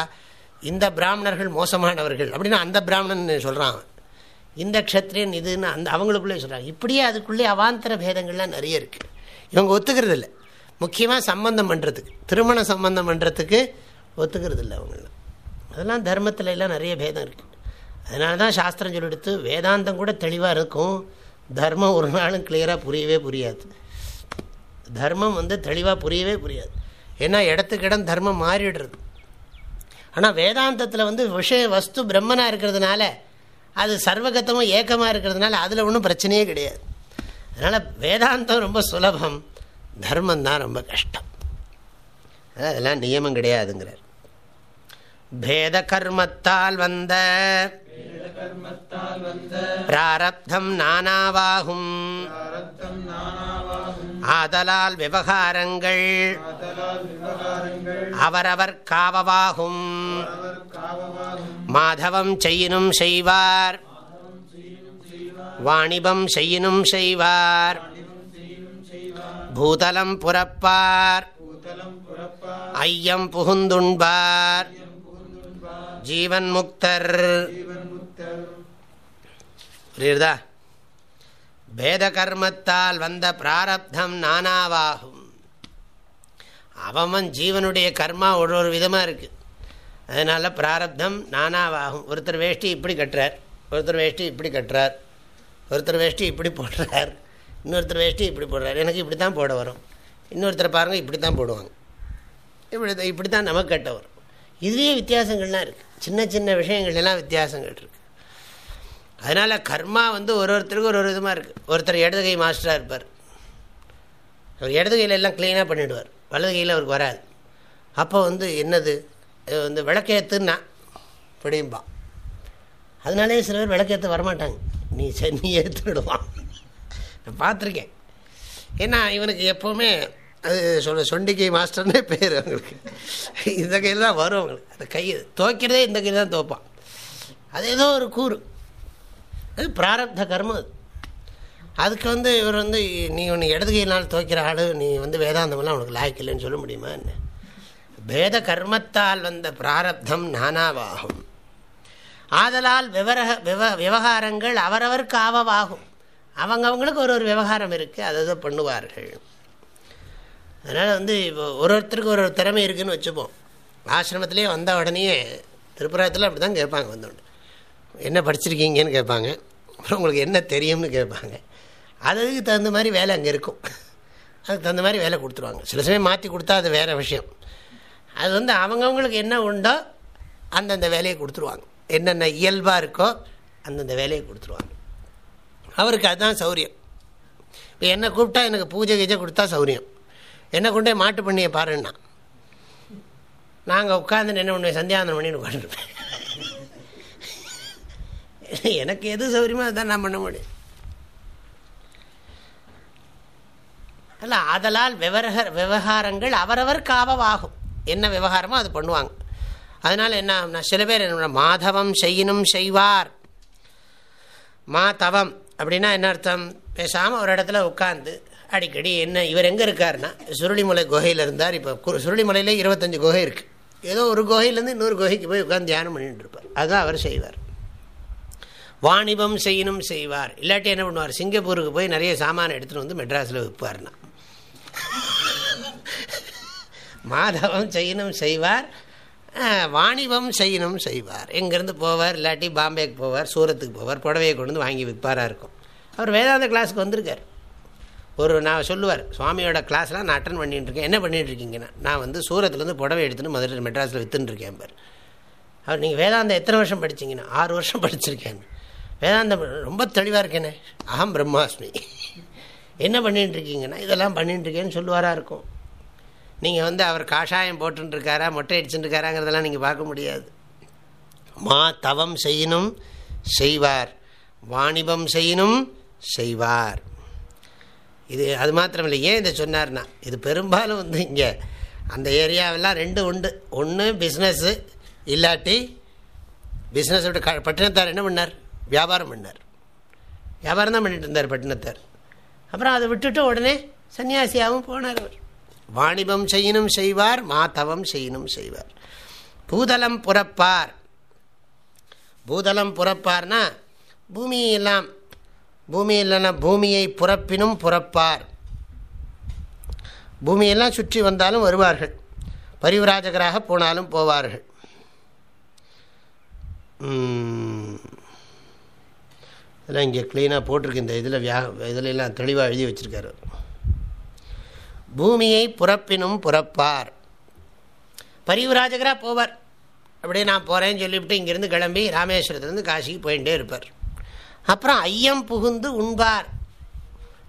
இந்த பிராமணர்கள் மோசமானவர்கள் அப்படின்னா அந்த பிராமணன் சொல்கிறான் இந்த க்ஷத்ரியன் இதுன்னு அந்த அவங்களுக்குள்ளே சொல்கிறாங்க இப்படியே அதுக்குள்ளே அவாந்தர பேதங்கள்லாம் நிறைய இருக்குது இவங்க ஒத்துக்கிறது இல்லை முக்கியமாக சம்பந்தம் பண்ணுறதுக்கு திருமண சம்பந்தம் பண்ணுறதுக்கு ஒத்துக்கிறது இல்லை அவங்களாம் அதெல்லாம் தர்மத்தில் எல்லாம் நிறைய பேதம் இருக்குது அதனால தான் சாஸ்திரம் சொல்லிடுத்து வேதாந்தம் கூட தெளிவாக இருக்கும். தர்மம் ஒரு நாளும் கிளியராக புரியவே புரியாது. தர்மம் வந்து தெளிவாக புரியவே புரியாது. ஏன்னா இடத்துக்கு இடம் தர்மம் மாறிடுறது. ஆனால் வேதாந்தத்தில் வந்து விஷய வஸ்து பிரம்மனாக இருக்கிறதுனால அது சர்வகத்தமும் ஏக்கமாக இருக்கிறதுனால அதில் ஒன்றும் பிரச்சனையே கிடையாது. அதனால் வேதாந்தம் ரொம்ப சுலபம். தர்மம் தான் ரொம்ப கஷ்டம். அதெல்லாம் நியமம் கிடையாதுங்கிறார். பேத கர்மத்தால் வந்த பிராரப்தம் நானாவாகும். ஆதலால் விவகாரங்கள் அவரவர் காவவாகும். மாதவம் செய்யினும் செய்வார். வாணிபம் செய்யினும் செய்வார். பூதலம் புறப்பார். ஐயம் புகுந்துண்பார். ஜீவன் முக்தர். புரியுறதா பேத கர்மத்தால் வந்த பிராரப்தம் நானாவாகும். அவன் ஜீவனுடைய கர்மா ஒரு ஒரு விதமாக இருக்குது அதனால் பிராரப்தம் நானாவாகும். ஒருத்தர் வேஷ்டி இப்படி கட்டுறார். ஒருத்தர் வேஷ்டி இப்படி கட்டுறார். ஒருத்தர் வேஷ்டி இப்படி போடுறார். இன்னொருத்தர் வேஷ்டி இப்படி போடுறாரு. எனக்கு இப்படி தான் போட வரும். இன்னொருத்தர் பாருங்கள் இப்படி தான் போடுவாங்க. இப்படி தான் இப்படி தான் நமக்கு கட்ட வரும். இதுலேயே வித்தியாசங்கள்லாம் இருக்குது சின்ன சின்ன விஷயங்கள்லாம் வித்தியாசங்கள் இருக்குது அதனால் கர்மா வந்து ஒரு ஒருத்தருக்கும் ஒரு ஒரு விதமாக இருக்குது ஒருத்தர் இடது கை மாஸ்டராக இருப்பார். அவர் இடது கையில் எல்லாம் க்ளீனாக பண்ணிவிடுவார் வலது கையில் அவருக்கு வராது. அப்போ வந்து என்னது? வந்து விளக்கேற்றுன்னா அப்படிம்பா அதனாலே சில பேர் விளக்கேற்ற வரமாட்டாங்க. நீ நீ ஏற்றுடுவான் நான் பார்த்துருக்கேன். ஏன்னா இவனுக்கு எப்போவுமே அது சொல்ல சொண்டிக்கை மாஸ்டர்னே பேர் அவங்களுக்கு. இந்த கையில் தான் வரும் அவங்களுக்கு. அந்த கை துவைக்கிறதே இந்த கையில் தான் துவைப்பான். அது ஏதோ ஒரு கூறு. அது பிராரப்த கர்மம் அது. அதுக்கு வந்து இவர் வந்து நீ ஒன்று இடது கையினால் துவைக்கிற ஆள் நீ வந்து வேதாந்தமெல்லாம் உனக்கு லாய்க்கில்லைன்னு சொல்ல முடியுமா என்ன? வேத கர்மத்தால் வந்த பிராரப்தம் நானாவாகும். ஆதலால் விவரக விவ விவகாரங்கள் அவரவருக்கு ஆவவாகும். அவங்கவுங்களுக்கு ஒரு ஒரு விவகாரம் இருக்குது அதை தான் பண்ணுவார்கள். அதனால் வந்து இப்போ ஒரு ஒருத்தருக்கு ஒரு ஒரு திறமை இருக்குதுன்னு வச்சுப்போம். ஆசிரமத்திலே வந்த உடனே திருப்புரத்தில் அப்படி தான் கேட்பாங்க வந்தோடனே. என்ன படிச்சிருக்கீங்கன்னு கேட்பாங்க. அப்புறம் உங்களுக்கு என்ன தெரியும்னு கேட்பாங்க. அதுக்கு தகுந்த மாதிரி வேலை அங்கே இருக்கும். அதுக்கு தகுந்த மாதிரி வேலை கொடுத்துருவாங்க. சில சமயம் மாற்றி கொடுத்தா அது வேறு விஷயம். அது வந்து அவங்கவுங்களுக்கு என்ன உண்டோ அந்தந்த வேலையை கொடுத்துருவாங்க. என்னென்ன இயல்பாக இருக்கோ அந்தந்த வேலையை கொடுத்துருவாங்க. அவருக்கு அதுதான் சௌரியம். இப்போ என்னை கூப்பிட்டா எனக்கு பூஜை கீஜை கொடுத்தா சௌரியம். என்னை கொண்டே மாட்டு பண்ணியை பாருன்னா. நாங்கள் உட்காந்து என்ன பண்ணுவேன் சந்தியாவந்தனம் பண்ணின்னு உட்காந்துருப்பேன் எனக்கு எது சௌரியமோ அதுதான் நான் பண்ண முடியும். அல்ல ஆதலால் விவரக விவகாரங்கள் அவரவர் காவவாகும். என்ன விவகாரமோ அது பண்ணுவாங்க. அதனால் என்ன சில பேர் என்ன மாதவம் செய்யினும் செய்வார். மாதவம். அப்படின்னா என்ன அர்த்தம்? பேசாமல் ஒரு இடத்துல உட்காந்து அடிக்கடி என்ன இவர் எங்கே இருக்காருன்னா சுருளிமலை குகையில் இருந்தார். இப்போ சுருளிமலையிலே இருபத்தஞ்சு குகை இருக்குது ஏதோ ஒரு குகையிலேருந்து இன்னொரு குகைக்கு போய் உட்காந்து தியானம் பண்ணிட்டு இருப்பார். அதுதான் அவர் செய்வார். வாணிபம் செய்யணும் செய்வார். இல்லாட்டி என்ன பண்ணுவார்? சிங்கப்பூருக்கு போய் நிறைய சாமானை எடுத்துகிட்டு வந்து மெட்ராஸில் விற்பார்னா. மாதவம் செய்யணும் செய்வார். வாணிபம் செய்யணும் செய்வார். எங்கேருந்து போவார்? இல்லாட்டி பாம்பேக்கு போவார் சூரத்துக்கு போவார் புடவையை கொண்டு வந்து வாங்கி விற்பாராக இருக்கும். அவர் வேதாந்த கிளாஸுக்கு வந்திருக்கார். ஒரு நான் சொல்லுவார் சுவாமியோட கிளாஸ்லாம் நான் அட்டன் பண்ணிட்டுருக்கேன் என்ன பண்ணிட்டுருக்கீங்கண்ணா நான் வந்து சூரத்துலேருந்து புடவை எடுத்துன்னு மதுரை மெட்ராஸில் விற்றுன்னு பார். அவர் நீங்கள் வேதாந்தம் எத்தனை வருஷம் படிச்சிங்கன்னா? ஆறு வருஷம் படிச்சிருக்கேன். வேதாந்தம் ரொம்ப தெளிவாக இருக்கேனே. அகம் பிரம்மாஸ்மி. என்ன பண்ணிட்டுருக்கீங்கன்னா இதெல்லாம் பண்ணிட்டுருக்கேன்னு சொல்லுவாராக இருக்கும். நீங்கள் வந்து அவர் காஷாயம் போட்டுருக்காரா மொட்டை அடிச்சுட்டுருக்காராங்கிறதெல்லாம் நீங்கள் பார்க்க முடியாது. மா தவம் செய்யணும் செய்வார் வாணிபம் செய்யணும் செய்வார். இது அது மாத்திரமில்லை. ஏன் இதை சொன்னார்னா இது பெரும்பாலும் வந்து இங்கே அந்த ஏரியாவெல்லாம் ரெண்டு உண்டு. ஒன்று பிஸ்னஸ்ஸு இல்லாட்டி பிஸ்னஸோட க பட்டினத்தார் என்ன பண்ணார்? வியாபாரம் பண்ணார். வியாபாரம் தான் பண்ணிட்டு இருந்தார் பட்டினத்தார். அப்புறம் அதை விட்டுட்டு உடனே சன்னியாசியாகவும் போனார் அவர். வாணிபம் செய்யினும் செய்வார் மாதவம் செய்யினும் செய்வார். பூதலம் புறப்பார். பூதலம் புறப்பார்னா பூமியெல்லாம் பூமி இல்லைன்னா பூமியை புறப்பினும் புறப்பார். பூமியெல்லாம் சுற்றி வந்தாலும் வருவார்கள். பரிவராஜகராக போனாலும் போவார்கள். இதெல்லாம் இங்கே க்ளீனாக போட்டிருக்கு இந்த இதில் வியா இதிலெல்லாம் தெளிவாக எழுதி வச்சுருக்காரு. பூமியை புறப்பினும் புறப்பார். பரிவராஜகராக போவார். அப்படியே நான் போகிறேன்னு சொல்லிவிட்டு இங்கேருந்து கிளம்பி ராமேஸ்வரத்துலேருந்து காசிக்கு போயிட்டே இருப்பார். அப்புறம் ஐயம் புகுந்து உண்பார்.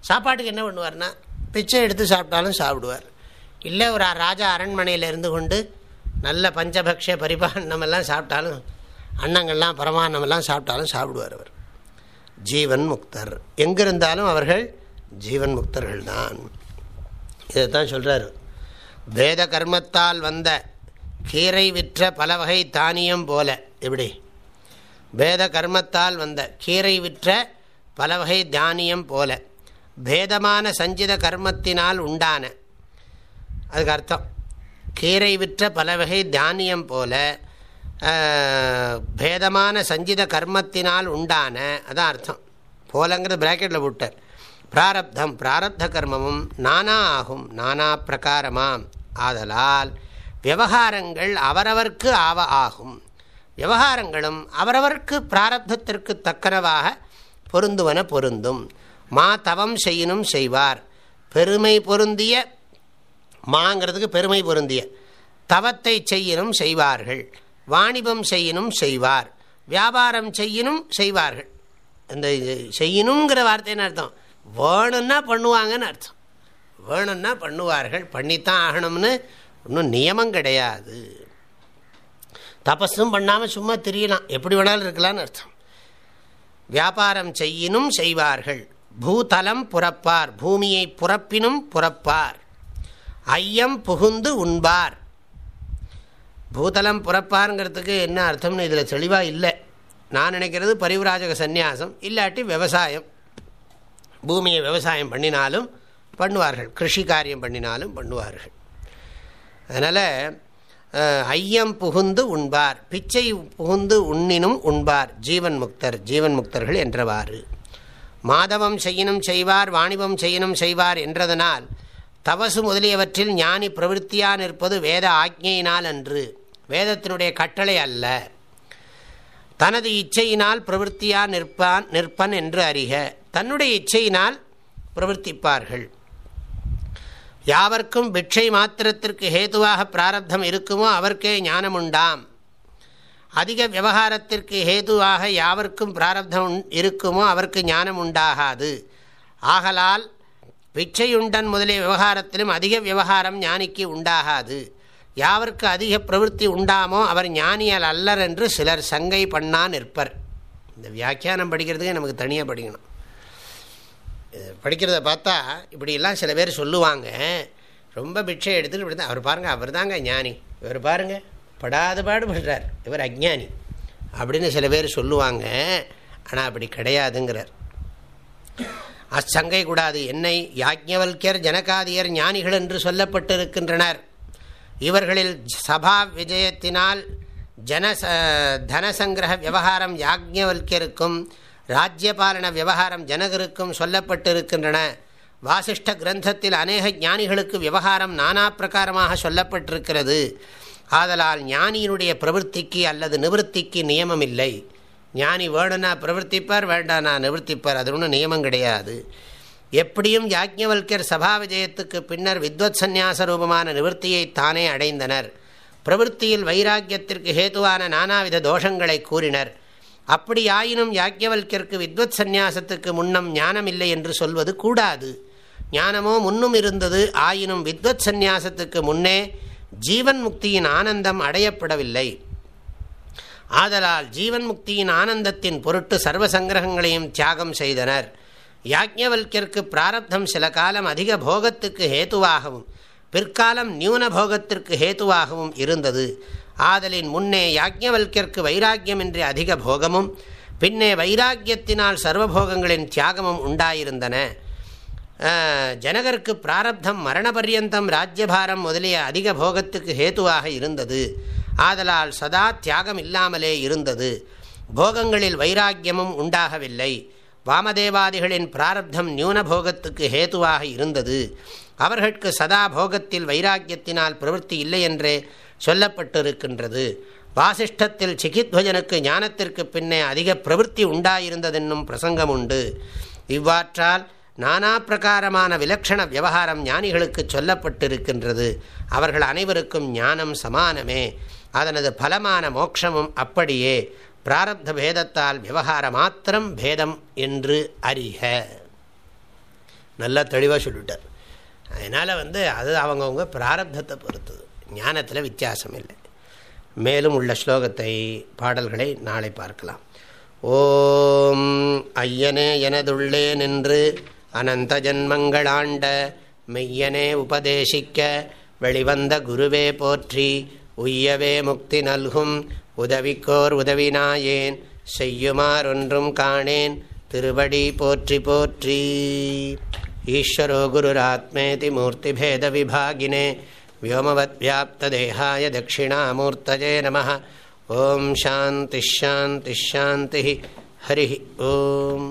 சாப்பாட்டுக்கு என்ன பண்ணுவார்னா பிச்சை எடுத்து சாப்பிட்டாலும் சாப்பிடுவார். இல்லை ஒரு ராஜா அரண்மனையில் இருந்து கொண்டு நல்ல பஞ்சபக்ஷ பரிபாலனமெல்லாம் சாப்பிட்டாலும் அன்னங்கள்லாம் பரமானமெல்லாம் சாப்பிட்டாலும் சாப்பிடுவார் அவர். ஜீவன் முக்தர். எங்கிருந்தாலும் அவர்கள் ஜீவன் முக்தர்கள் தான் இதைத்தான் சொல்கிறார் வேத கர்மத்தால் வந்த கீரை விற்ற பல வகை தானியம் போல எப்படி? வேத கர்மத்தால் வந்த கீரை விற்ற பல வகை தானியம் போல பேதமான சஞ்சித கர்மத்தினால் உண்டான அதுக்கு அர்த்தம். கீரை விற்ற பல வகை தானியம் போல பேதமான சஞ்சித கர்மத்தினால் உண்டான அதான் அர்த்தம். போலங்கிறது பிராக்கெட்டில் போட்டார். பிராரப்தம் பிராரப்த கர்மமும் நானா ஆகும் நானா பிரகாரமாம் ஆதலால் விவகாரங்கள் அவரவர்க்கு ஆவ ஆகும். விவகாரங்களும் அவரவர்க்கு பிராரப்தத்திற்கு தக்கனவாக பொருந்துவன பொருந்தும். மா தவம் செய்யினும் செய்வார். பெருமை பொருந்திய மாங்கிறதுக்கு பெருமை பொருந்திய. தவத்தை செய்யணும் செய்வார்கள். வாணிபம் செய்யினும் செய்வார். வியாபாரம் செய்யினும் செய்வார்கள். இந்த செய்யணுங்கிற வார்த்தைன்னு அர்த்தம். வேணும்னா பண்ணுவாங்கன்னு அர்த்தம். வேணும்னா பண்ணுவார்கள் பண்ணித்தான் ஆகணும்னு ஒன்றும் நியமம் கிடையாது. தபஸும் பண்ணாமல் சும்மா தெரியலாம். எப்படி வேணாலும் இருக்கலாம்னு அர்த்தம். வியாபாரம் செய்யினும் செய்வார்கள். பூதலம் புறப்பார். பூமியை புறப்பினும் புறப்பார். ஐயம் புகுந்து உண்பார். பூதலம் புறப்பாருங்கிறதுக்கு என்ன அர்த்தம்னு இதில் தெளிவாக இல்லை. நான் நினைக்கிறது பரிவராஜக சந்நியாசம் இல்லாட்டி விவசாயம். பூமியை விவசாயம் பண்ணினாலும் பண்ணுவார்கள் கிருஷி காரியம் பண்ணினாலும் பண்ணுவார்கள். அதனால் ஐயம் புகுந்து உண்பார் பிச்சை புகுந்து உண்ணினும் உண்பார் ஜீவன் முக்தர் ஜீவன் முக்தர்கள் என்றவாறு. மாதவம் செய்யினும் செய்வார் வாணிபம் செய்யினும் செய்வார் என்றதனால் தவசு முதலியவற்றில் ஞானி பிரவருத்தியா நிற்பது வேத ஆக்ஞையினால் அன்று வேதத்தினுடைய கட்டளை அல்ல. தனது இச்சையினால் பிரவருத்தியா நிற்பான் நிற்பன் என்று அறிக. தன்னுடைய இச்சையினால் பிரவர்த்திப்பார்கள். யாவர்க்கும் பிக்ஷை மாத்திரத்திற்கு ஹேதுவாக பிராரப்தம் இருக்குமோ அவர்க்கே ஞானம் உண்டாம் அதிக விவகாரத்திற்கு ஹேதுவாக யாவர்க்கும் பிராரப்தம் இருக்குமோ அவருக்கு ஞானம் உண்டாகாது ஆகலால் பிச்சையுண்டன் முதலிய விவகாரத்திலும் அதிக விவகாரம் ஞானிக்கு உண்டாகாது. யாவருக்கு அதிக பிரவருத்தி உண்டாமோ அவர் ஞானியல் அல்லர் என்று சிலர் சங்கை பண்ணா நிற்பர். இந்த வியாக்கியானம் படிக்கிறதுக்கு நமக்கு தனியாக படிக்கணும். படிக்கிறத பார்த்தா இப்படியெல்லாம் சில பேர் சொல்லுவாங்க. ரொம்ப பிட்சை எடுத்துகிட்டு இப்படி தான் அவர் பாருங்கள் அவர் தாங்க ஞானி. இவர் பாருங்கள் படாத பாடு பண்ணுறார் இவர் அஜ்ஞானி. அப்படின்னு சில பேர் சொல்லுவாங்க. ஆனால் அப்படி கிடையாதுங்கிறார். அச்சங்கை கூடாது என்னை யாஜ்ஞவல்யர் ஜனகாதியர் ஞானிகள் என்று சொல்லப்பட்டிருக்கின்றனர். இவர்களில் சபா விஜயத்தினால் ஜன தனசங்கிரக விவகாரம் யாஜ்ஞவல்யருக்கும் ராஜ்யபாலன விவகாரம் ஜனகருக்கும் சொல்லப்பட்டிருக்கின்றன. வாசிஷ்ட கிரந்தத்தில் அநேக ஞானிகளுக்கு விவகாரம் நானா பிரகாரமாக சொல்லப்பட்டிருக்கிறது. ஆதலால் ஞானியினுடைய பிரவருத்திக்கு அல்லது நிவர்த்திக்கு நியமம் இல்லை ஞானி வேணும்னா பிரவர்த்திப்பார் வேண்டானா நிவர்த்திப்பார். அது ஒன்றும் நியமம் கிடையாது. எப்படியும் யாஜ்ஞவல்யர் சபா விஜயத்துக்கு பின்னர் வித்வத் சந்நியாச ரூபமான நிவர்த்தியை தானே அடைந்தனர். பிரவൃத்தியில் வைராக்கியத்திற்கு ஹேதுவான நானாவித தோஷங்களை கூறினர். அப்படியாயினும் ஆயினும் வித்வத் சந்நியாசத்துக்கு முன்னம் ஞானம் இல்லை என்று சொல்வது கூடாது. ஞானமோ முன்னும் இருந்தது ஆயினும் வித்வத் சந்நியாசத்துக்கு முன்னே ஜீவன் முக்தியின் ஆனந்தம் அடையப்படவில்லை. ஆதலால் ஜீவன் முக்தியின் ஆனந்தத்தின் பொருட்டு சர்வ சங்கிரகங்களையும் தியாகம் செய்தனர். யாஜ்ஞவல்யருக்கு பிராரப்தம் சில காலம் அதிக போகத்துக்கு ஹேத்துவாகவும் பிற்காலம் நியூன போகத்திற்கு ஹேத்துவாகவும் இருந்தது. ஆதலின் முன்னே யாஜ்ஞவல்யருக்கு வைராக்கியமின்றி அதிக போகமும் பின்னே வைராக்கியத்தினால் சர்வபோகங்களின் தியாகமும் உண்டாயிருந்தன. ஜனகருக்கு பிராரப்தம் மரணபரியந்தம் ராஜ்யபாரம் முதலிய அதிக போகத்துக்கு ஹேத்துவாக இருந்தது. ஆதலால் சதா தியாகம் இல்லாமலே இருந்தது. போகங்களில் வைராக்கியமும் உண்டாகவில்லை. வாமதேவாதிகளின் பிராரப்தம் நியூன போகத்துக்கு ஹேத்துவாக இருந்தது. அவர்களுக்கு சதா போகத்தில் வைராக்கியத்தினால் பிரவൃத்தி இல்லை என்றே சொல்லப்பட்டிருக்கின்றது. வாசிஷ்டத்தில் சிகித்வஜனுக்கு ஞானத்திற்கு பின்னே அதிக பிரவೃத்தி உண்டாயிருந்ததென்னும் பிரசங்கம் உண்டு. இவ்வாற்றால் நானா பிரகாரமான விலக்ஷண விவகாரம் ஞானிகளுக்கு சொல்லப்பட்டிருக்கின்றது. அவர்கள் அனைவருக்கும் ஞானம் சமானமே. அதனது பலமான மோட்சமும் அப்படியே. பிராரப்த பேதத்தால் விவகார மாத்திரம் பேதம் என்று அறிக. நல்லா தெளிவாக சொல்லிட்டார். அதனால் வந்து அது அவங்கவுங்க பிராரப்தத்தை பொறுத்தது. ஞானத்தில் வித்தியாசம் இல்லை மேலும் உள்ள ஸ்லோகத்தை பாடல்களை நாளை பார்க்கலாம். ஓம் ஐயனே எனதுள்ளே நின்று அனந்த ஜன்மங்களாண்ட மெய்யனே உபதேசிக்க வெளிவந்த குருவே போற்றி உய்யவே முக்தி நல்கும் உதவிக்கோர் உதவினாயேன் செய்யுமாறொன்றும் காணேன் திருவடி போற்றி போற்றி ஈஸ்வரோ குருராத்மேதி மூர்த்திபேத விபாகினே व्योमवत् व्याप्तदेहाय दक्षिणामूर्तये नमः ॐ शान्तिश्शान्तिश्शान्तिः हरिः ओम्